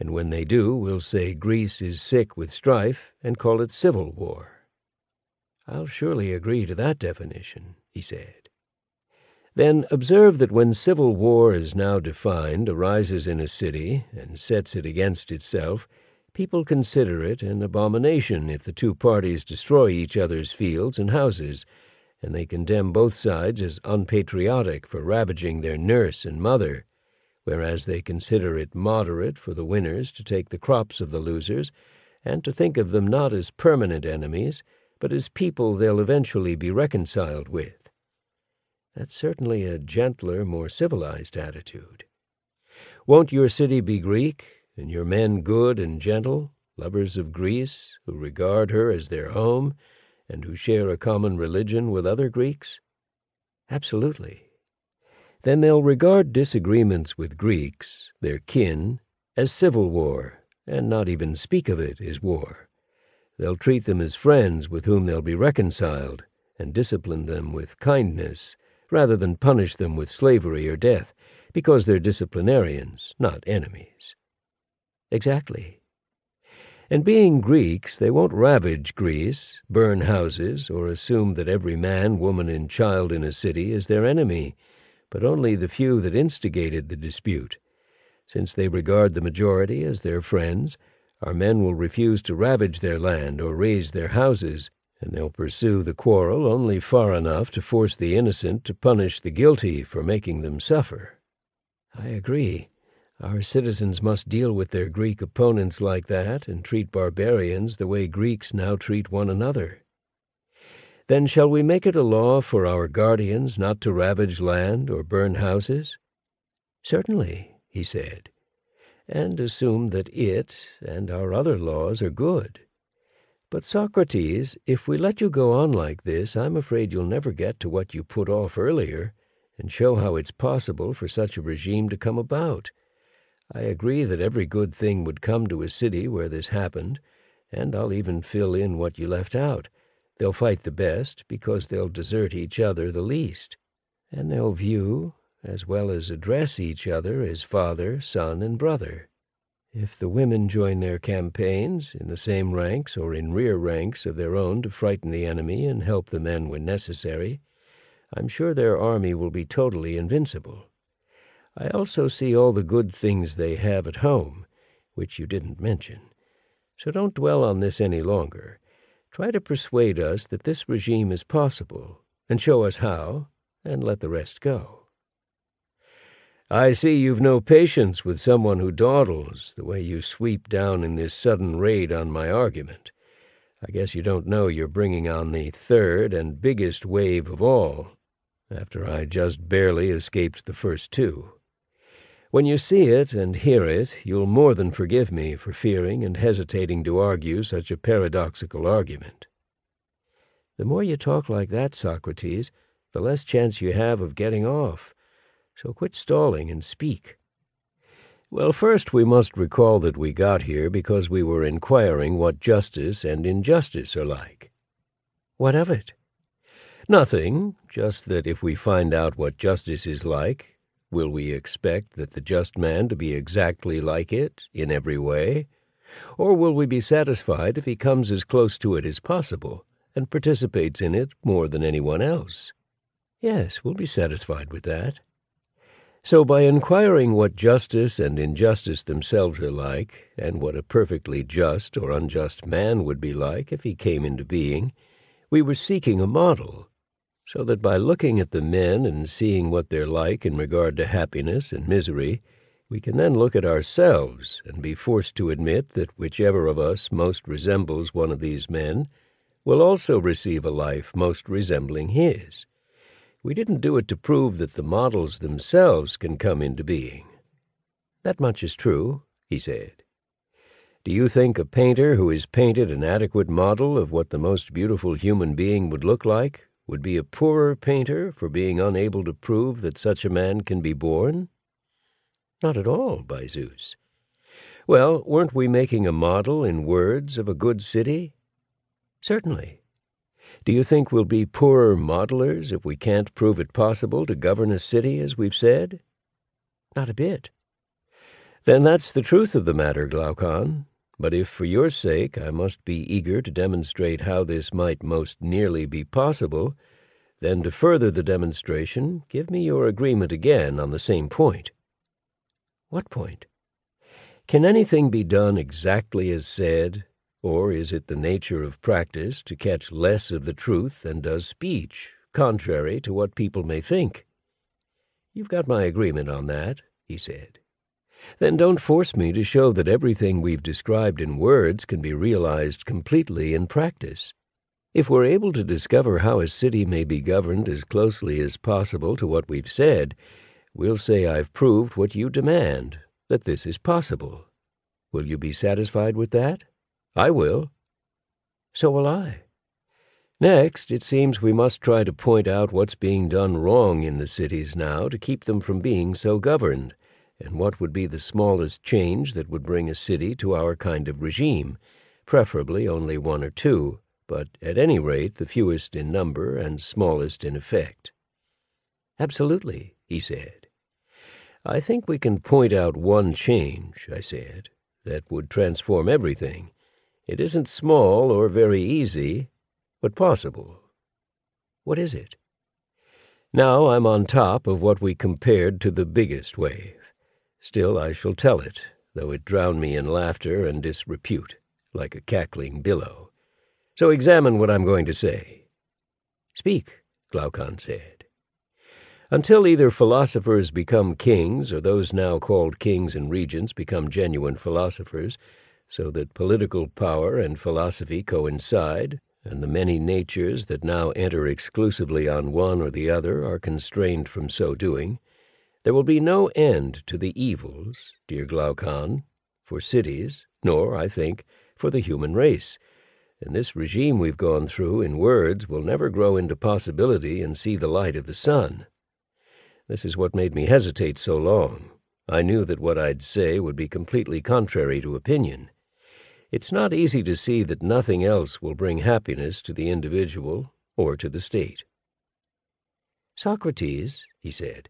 and when they do we'll say Greece is sick with strife and call it civil war. I'll surely agree to that definition, he said. Then observe that when civil war is now defined arises in a city and sets it against itself, people consider it an abomination if the two parties destroy each other's fields and houses, and they condemn both sides as unpatriotic for ravaging their nurse and mother, whereas they consider it moderate for the winners to take the crops of the losers, and to think of them not as permanent enemies, but as people they'll eventually be reconciled with. That's certainly a gentler, more civilized attitude. Won't your city be Greek, and your men good and gentle, lovers of Greece, who regard her as their home, and who share a common religion with other Greeks? Absolutely. Then they'll regard disagreements with Greeks, their kin, as civil war, and not even speak of it as war. They'll treat them as friends with whom they'll be reconciled, and discipline them with kindness, rather than punish them with slavery or death, because they're disciplinarians, not enemies. Exactly. And being Greeks, they won't ravage Greece, burn houses, or assume that every man, woman, and child in a city is their enemy, but only the few that instigated the dispute. Since they regard the majority as their friends, our men will refuse to ravage their land or raze their houses, and they'll pursue the quarrel only far enough to force the innocent to punish the guilty for making them suffer. I agree. Our citizens must deal with their Greek opponents like that and treat barbarians the way Greeks now treat one another. Then shall we make it a law for our guardians not to ravage land or burn houses? Certainly, he said and assume that it and our other laws are good. But, Socrates, if we let you go on like this, I'm afraid you'll never get to what you put off earlier, and show how it's possible for such a regime to come about. I agree that every good thing would come to a city where this happened, and I'll even fill in what you left out. They'll fight the best because they'll desert each other the least, and they'll view, as well as address each other as father, son, and brother. If the women join their campaigns, in the same ranks or in rear ranks of their own to frighten the enemy and help the men when necessary, I'm sure their army will be totally invincible. I also see all the good things they have at home, which you didn't mention. So don't dwell on this any longer. Try to persuade us that this regime is possible, and show us how, and let the rest go. I see you've no patience with someone who dawdles, the way you sweep down in this sudden raid on my argument. I guess you don't know you're bringing on the third and biggest wave of all, after I just barely escaped the first two. When you see it and hear it, you'll more than forgive me for fearing and hesitating to argue such a paradoxical argument. The more you talk like that, Socrates, the less chance you have of getting off so quit stalling and speak. Well, first we must recall that we got here because we were inquiring what justice and injustice are like. What of it? Nothing, just that if we find out what justice is like, will we expect that the just man to be exactly like it in every way? Or will we be satisfied if he comes as close to it as possible and participates in it more than anyone else? Yes, we'll be satisfied with that. So by inquiring what justice and injustice themselves are like, and what a perfectly just or unjust man would be like if he came into being, we were seeking a model, so that by looking at the men and seeing what they're like in regard to happiness and misery, we can then look at ourselves and be forced to admit that whichever of us most resembles one of these men will also receive a life most resembling his. We didn't do it to prove that the models themselves can come into being. That much is true, he said. Do you think a painter who has painted an adequate model of what the most beautiful human being would look like would be a poorer painter for being unable to prove that such a man can be born? Not at all, by Zeus. Well, weren't we making a model in words of a good city? Certainly. Do you think we'll be poorer modelers if we can't prove it possible to govern a city as we've said? Not a bit. Then that's the truth of the matter, Glaucon. But if for your sake I must be eager to demonstrate how this might most nearly be possible, then to further the demonstration, give me your agreement again on the same point. What point? Can anything be done exactly as said, or is it the nature of practice to catch less of the truth than does speech, contrary to what people may think? You've got my agreement on that, he said. Then don't force me to show that everything we've described in words can be realized completely in practice. If we're able to discover how a city may be governed as closely as possible to what we've said, we'll say I've proved what you demand, that this is possible. Will you be satisfied with that? I will. So will I. Next, it seems we must try to point out what's being done wrong in the cities now to keep them from being so governed, and what would be the smallest change that would bring a city to our kind of regime, preferably only one or two, but at any rate the fewest in number and smallest in effect. Absolutely, he said. I think we can point out one change, I said, that would transform everything it isn't small or very easy, but possible. What is it? Now I'm on top of what we compared to the biggest wave. Still I shall tell it, though it drown me in laughter and disrepute, like a cackling billow. So examine what I'm going to say. Speak, Glaucon said. Until either philosophers become kings, or those now called kings and regents become genuine philosophers, so that political power and philosophy coincide, and the many natures that now enter exclusively on one or the other are constrained from so doing, there will be no end to the evils, dear Glaucon, for cities, nor, I think, for the human race, and this regime we've gone through in words will never grow into possibility and see the light of the sun. This is what made me hesitate so long. I knew that what I'd say would be completely contrary to opinion. It's not easy to see that nothing else will bring happiness to the individual or to the state. Socrates, he said,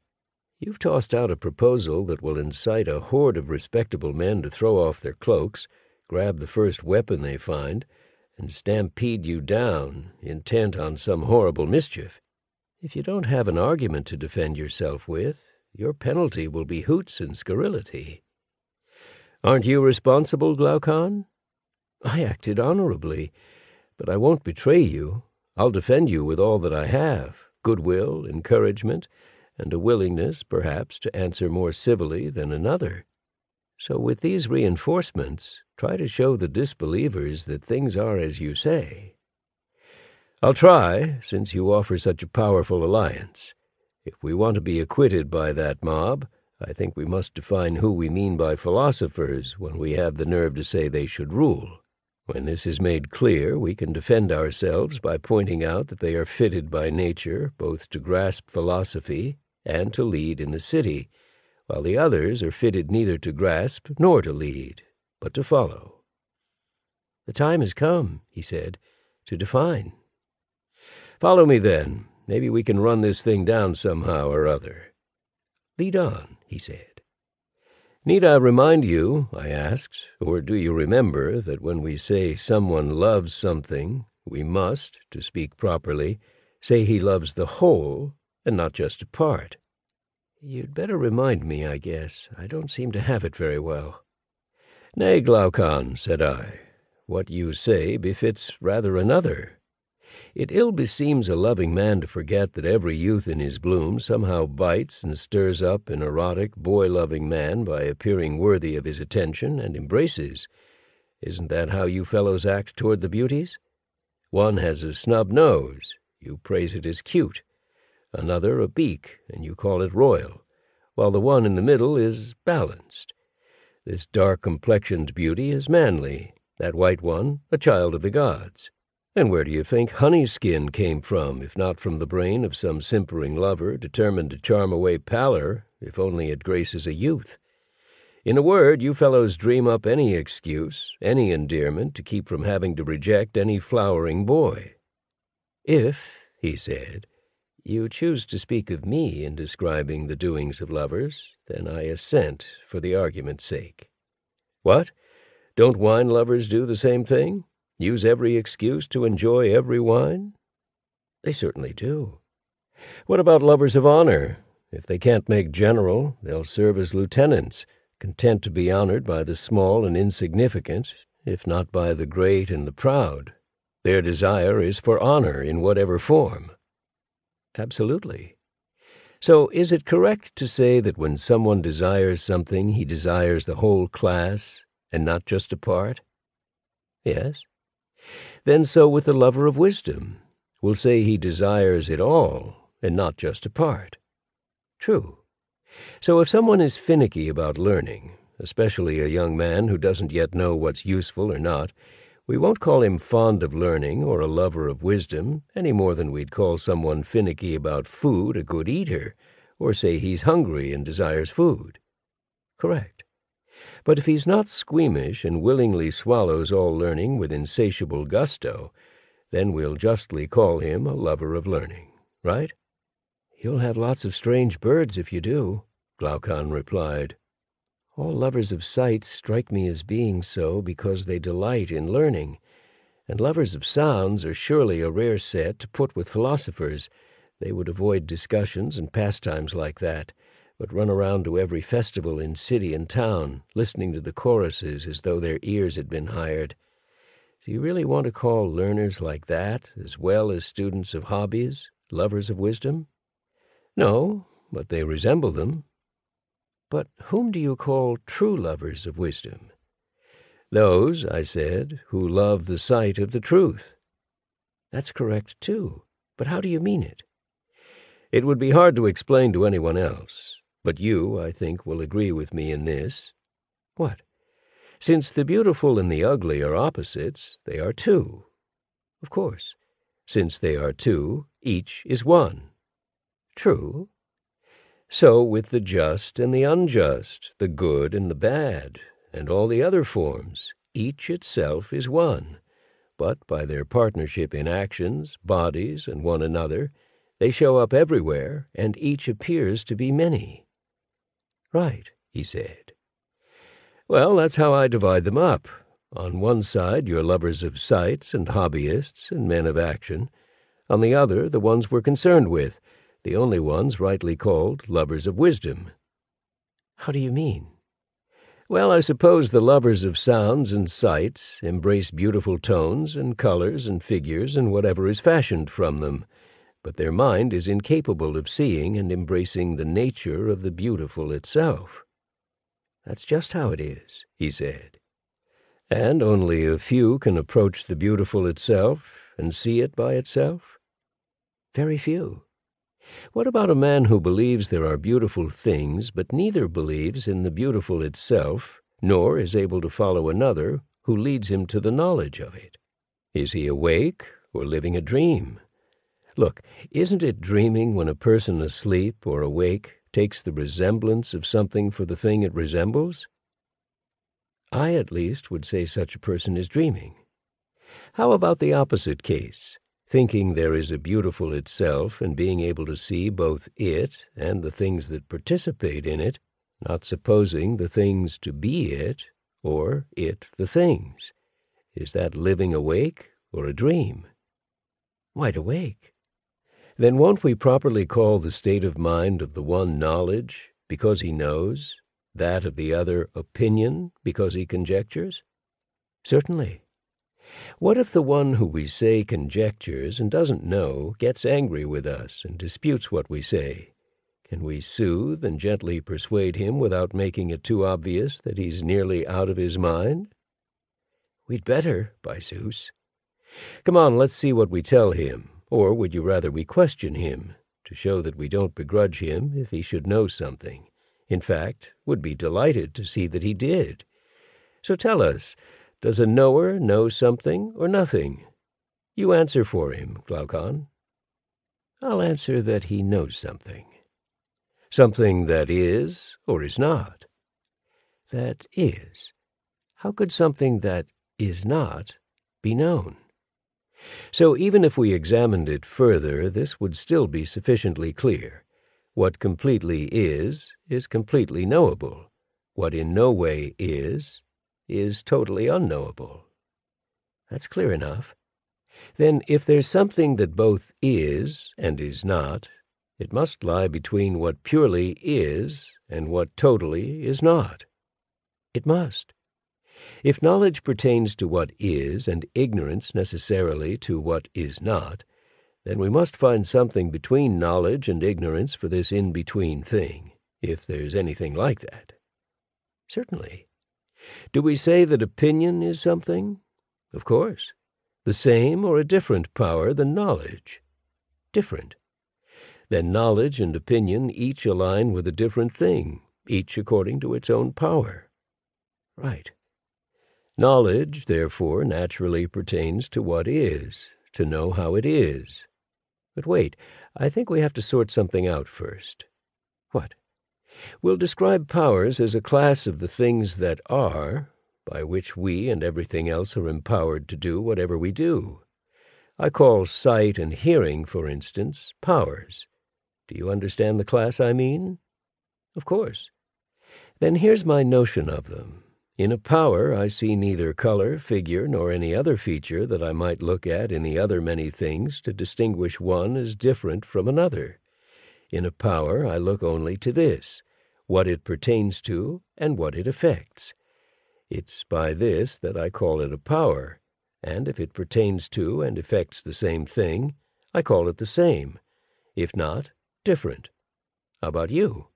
you've tossed out a proposal that will incite a horde of respectable men to throw off their cloaks, grab the first weapon they find, and stampede you down, intent on some horrible mischief. If you don't have an argument to defend yourself with, your penalty will be hoots and scurrility. Aren't you responsible, Glaucon? I acted honorably, but I won't betray you. I'll defend you with all that I have, goodwill, encouragement, and a willingness, perhaps, to answer more civilly than another. So with these reinforcements, try to show the disbelievers that things are as you say. I'll try, since you offer such a powerful alliance. If we want to be acquitted by that mob, I think we must define who we mean by philosophers when we have the nerve to say they should rule. When this is made clear, we can defend ourselves by pointing out that they are fitted by nature both to grasp philosophy and to lead in the city, while the others are fitted neither to grasp nor to lead, but to follow. The time has come, he said, to define. Follow me then. Maybe we can run this thing down somehow or other. Lead on, he said. Need I remind you, I asked, or do you remember that when we say someone loves something, we must, to speak properly, say he loves the whole and not just a part? You'd better remind me, I guess. I don't seem to have it very well. Nay, Glaucon, said I, what you say befits rather another. It ill beseems a loving man to forget that every youth in his bloom somehow bites and stirs up an erotic, boy-loving man by appearing worthy of his attention and embraces. Isn't that how you fellows act toward the beauties? One has a snub nose, you praise it as cute. Another a beak, and you call it royal, while the one in the middle is balanced. This dark-complexioned beauty is manly, that white one a child of the gods. And where do you think honey skin came from, if not from the brain of some simpering lover determined to charm away pallor, if only it graces a youth? In a word, you fellows dream up any excuse, any endearment, to keep from having to reject any flowering boy. If, he said, you choose to speak of me in describing the doings of lovers, then I assent for the argument's sake. What? Don't wine lovers do the same thing? use every excuse to enjoy every wine? They certainly do. What about lovers of honor? If they can't make general, they'll serve as lieutenants, content to be honored by the small and insignificant, if not by the great and the proud. Their desire is for honor in whatever form. Absolutely. So is it correct to say that when someone desires something, he desires the whole class and not just a part? Yes. Then so with the lover of wisdom. We'll say he desires it all, and not just a part. True. So if someone is finicky about learning, especially a young man who doesn't yet know what's useful or not, we won't call him fond of learning or a lover of wisdom any more than we'd call someone finicky about food a good eater, or say he's hungry and desires food. Correct. But if he's not squeamish and willingly swallows all learning with insatiable gusto, then we'll justly call him a lover of learning, right? You'll have lots of strange birds if you do, Glaucon replied. All lovers of sights strike me as being so because they delight in learning, and lovers of sounds are surely a rare set to put with philosophers. They would avoid discussions and pastimes like that but run around to every festival in city and town, listening to the choruses as though their ears had been hired. Do you really want to call learners like that, as well as students of hobbies, lovers of wisdom? No, but they resemble them. But whom do you call true lovers of wisdom? Those, I said, who love the sight of the truth. That's correct, too. But how do you mean it? It would be hard to explain to anyone else. But you, I think, will agree with me in this. What? Since the beautiful and the ugly are opposites, they are two, Of course. Since they are two, each is one. True. So with the just and the unjust, the good and the bad, and all the other forms, each itself is one. But by their partnership in actions, bodies, and one another, they show up everywhere, and each appears to be many. Right, he said. Well, that's how I divide them up. On one side, your lovers of sights and hobbyists and men of action. On the other, the ones we're concerned with, the only ones rightly called lovers of wisdom. How do you mean? Well, I suppose the lovers of sounds and sights embrace beautiful tones and colors and figures and whatever is fashioned from them, but their mind is incapable of seeing and embracing the nature of the beautiful itself. That's just how it is, he said. And only a few can approach the beautiful itself and see it by itself? Very few. What about a man who believes there are beautiful things, but neither believes in the beautiful itself, nor is able to follow another who leads him to the knowledge of it? Is he awake or living a dream? Look, isn't it dreaming when a person asleep or awake takes the resemblance of something for the thing it resembles? I, at least, would say such a person is dreaming. How about the opposite case? Thinking there is a beautiful itself and being able to see both it and the things that participate in it, not supposing the things to be it, or it the things. Is that living awake or a dream? Wide awake. Then won't we properly call the state of mind of the one knowledge, because he knows, that of the other opinion, because he conjectures? Certainly. What if the one who we say conjectures and doesn't know gets angry with us and disputes what we say? Can we soothe and gently persuade him without making it too obvious that he's nearly out of his mind? We'd better, by Zeus. Come on, let's see what we tell him. Or would you rather we question him, to show that we don't begrudge him if he should know something? In fact, would be delighted to see that he did. So tell us, does a knower know something or nothing? You answer for him, Glaucon. I'll answer that he knows something. Something that is or is not. That is. How could something that is not be known? So even if we examined it further, this would still be sufficiently clear. What completely is, is completely knowable. What in no way is, is totally unknowable. That's clear enough. Then if there's something that both is and is not, it must lie between what purely is and what totally is not. It must. If knowledge pertains to what is, and ignorance necessarily to what is not, then we must find something between knowledge and ignorance for this in-between thing, if there's anything like that. Certainly. Do we say that opinion is something? Of course. The same or a different power than knowledge? Different. Then knowledge and opinion each align with a different thing, each according to its own power. Right. Knowledge, therefore, naturally pertains to what is, to know how it is. But wait, I think we have to sort something out first. What? We'll describe powers as a class of the things that are, by which we and everything else are empowered to do whatever we do. I call sight and hearing, for instance, powers. Do you understand the class I mean? Of course. Then here's my notion of them. In a power I see neither color, figure, nor any other feature that I might look at in the other many things to distinguish one as different from another. In a power I look only to this, what it pertains to and what it affects. It's by this that I call it a power, and if it pertains to and affects the same thing, I call it the same. If not, different. How about you?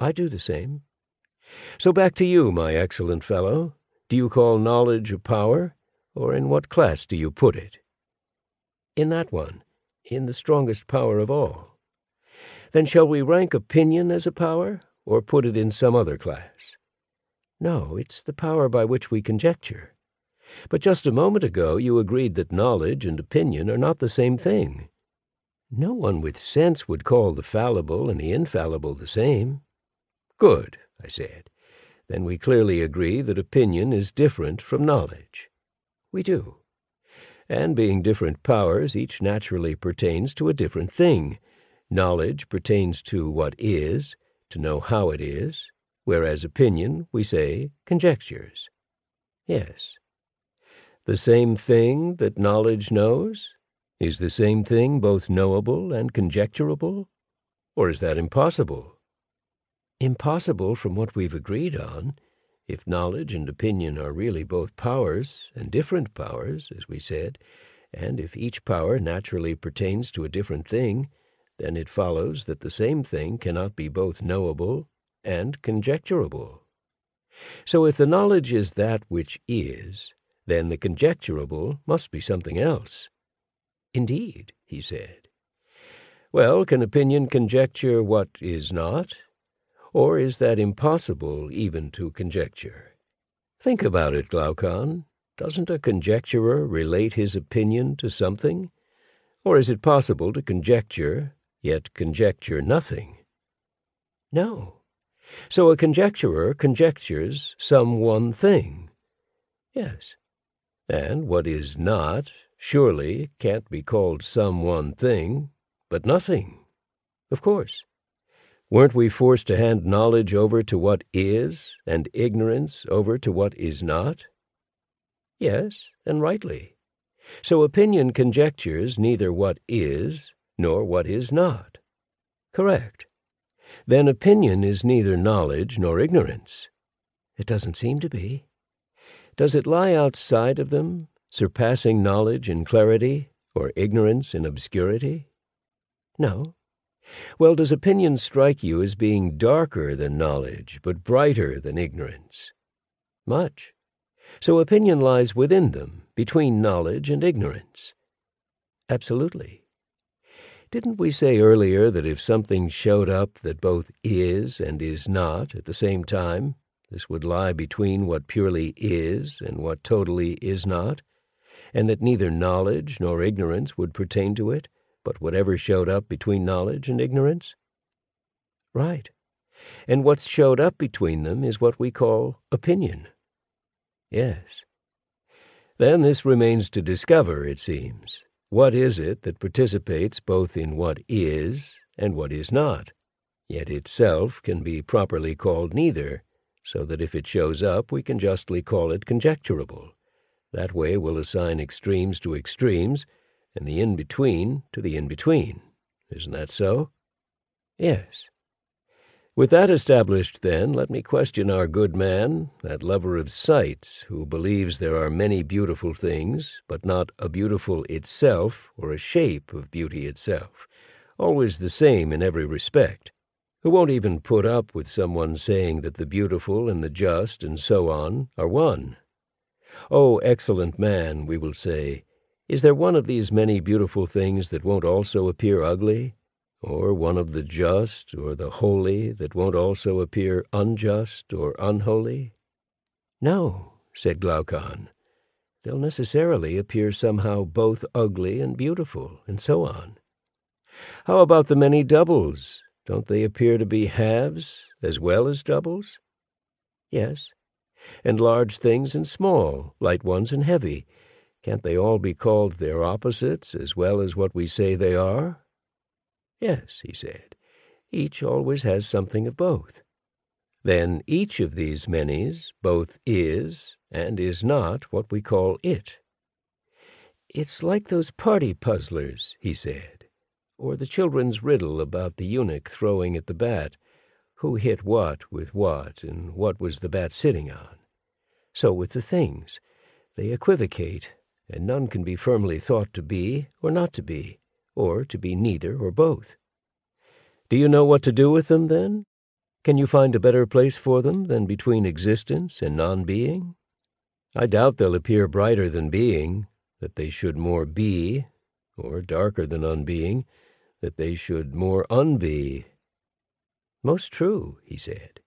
I do the same. So back to you, my excellent fellow. Do you call knowledge a power, or in what class do you put it? In that one, in the strongest power of all. Then shall we rank opinion as a power, or put it in some other class? No, it's the power by which we conjecture. But just a moment ago you agreed that knowledge and opinion are not the same thing. No one with sense would call the fallible and the infallible the same. Good, I said. Then we clearly agree that opinion is different from knowledge. We do. And being different powers, each naturally pertains to a different thing. Knowledge pertains to what is, to know how it is, whereas opinion, we say, conjectures. Yes. The same thing that knowledge knows? Is the same thing both knowable and conjecturable? Or is that impossible? Impossible from what we've agreed on. If knowledge and opinion are really both powers, and different powers, as we said, and if each power naturally pertains to a different thing, then it follows that the same thing cannot be both knowable and conjecturable. So if the knowledge is that which is, then the conjecturable must be something else. Indeed, he said. Well, can opinion conjecture what is not? Or is that impossible even to conjecture? Think about it, Glaucon. Doesn't a conjecturer relate his opinion to something? Or is it possible to conjecture, yet conjecture nothing? No. So a conjecturer conjectures some one thing. Yes. And what is not surely can't be called some one thing, but nothing. Of course. Weren't we forced to hand knowledge over to what is, and ignorance over to what is not? Yes, and rightly. So opinion conjectures neither what is, nor what is not. Correct. Then opinion is neither knowledge nor ignorance. It doesn't seem to be. Does it lie outside of them, surpassing knowledge in clarity, or ignorance in obscurity? No. Well, does opinion strike you as being darker than knowledge, but brighter than ignorance? Much. So opinion lies within them, between knowledge and ignorance. Absolutely. Didn't we say earlier that if something showed up that both is and is not at the same time, this would lie between what purely is and what totally is not? and that neither knowledge nor ignorance would pertain to it, but whatever showed up between knowledge and ignorance? Right. And what's showed up between them is what we call opinion. Yes. Then this remains to discover, it seems. What is it that participates both in what is and what is not, yet itself can be properly called neither, so that if it shows up we can justly call it conjecturable? That way we'll assign extremes to extremes, and the in-between to the in-between. Isn't that so? Yes. With that established, then, let me question our good man, that lover of sights, who believes there are many beautiful things, but not a beautiful itself or a shape of beauty itself, always the same in every respect, who won't even put up with someone saying that the beautiful and the just and so on are one, Oh, excellent man, we will say, is there one of these many beautiful things that won't also appear ugly? Or one of the just or the holy that won't also appear unjust or unholy? No, said Glaucon. They'll necessarily appear somehow both ugly and beautiful, and so on. How about the many doubles? Don't they appear to be halves as well as doubles? Yes, and large things and small, light ones and heavy. Can't they all be called their opposites as well as what we say they are? Yes, he said. Each always has something of both. Then each of these manys both is and is not what we call it. It's like those party puzzlers, he said, or the children's riddle about the eunuch throwing at the bat who hit what with what, and what was the bat sitting on. So with the things. They equivocate, and none can be firmly thought to be or not to be, or to be neither or both. Do you know what to do with them, then? Can you find a better place for them than between existence and non-being? I doubt they'll appear brighter than being, that they should more be, or darker than unbeing, that they should more unbe, most true, he said.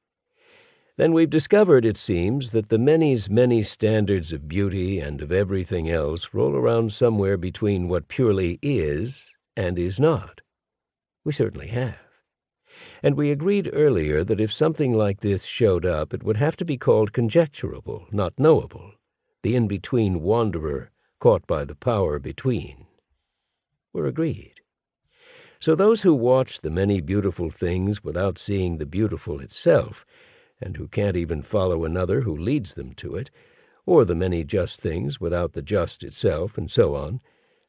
Then we've discovered, it seems, that the many's many standards of beauty and of everything else roll around somewhere between what purely is and is not. We certainly have. And we agreed earlier that if something like this showed up, it would have to be called conjecturable, not knowable, the in-between wanderer caught by the power between. We're agreed. So those who watch the many beautiful things without seeing the beautiful itself and who can't even follow another who leads them to it, or the many just things without the just itself, and so on,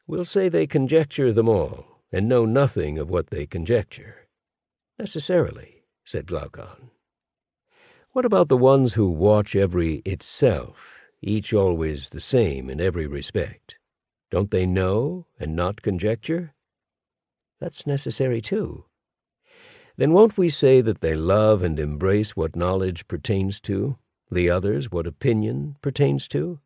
will say they conjecture them all, and know nothing of what they conjecture. Necessarily, said Glaucon. What about the ones who watch every itself, each always the same in every respect? Don't they know and not conjecture? That's necessary too then won't we say that they love and embrace what knowledge pertains to, the others what opinion pertains to?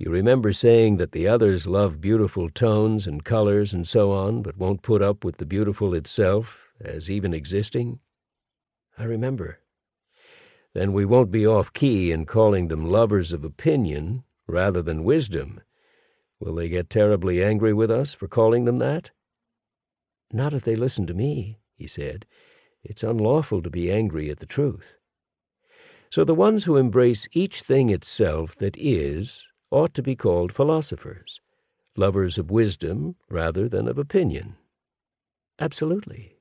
You remember saying that the others love beautiful tones and colors and so on, but won't put up with the beautiful itself as even existing? I remember. Then we won't be off key in calling them lovers of opinion rather than wisdom. Will they get terribly angry with us for calling them that? Not if they listen to me he said. It's unlawful to be angry at the truth. So the ones who embrace each thing itself that is ought to be called philosophers, lovers of wisdom rather than of opinion. Absolutely,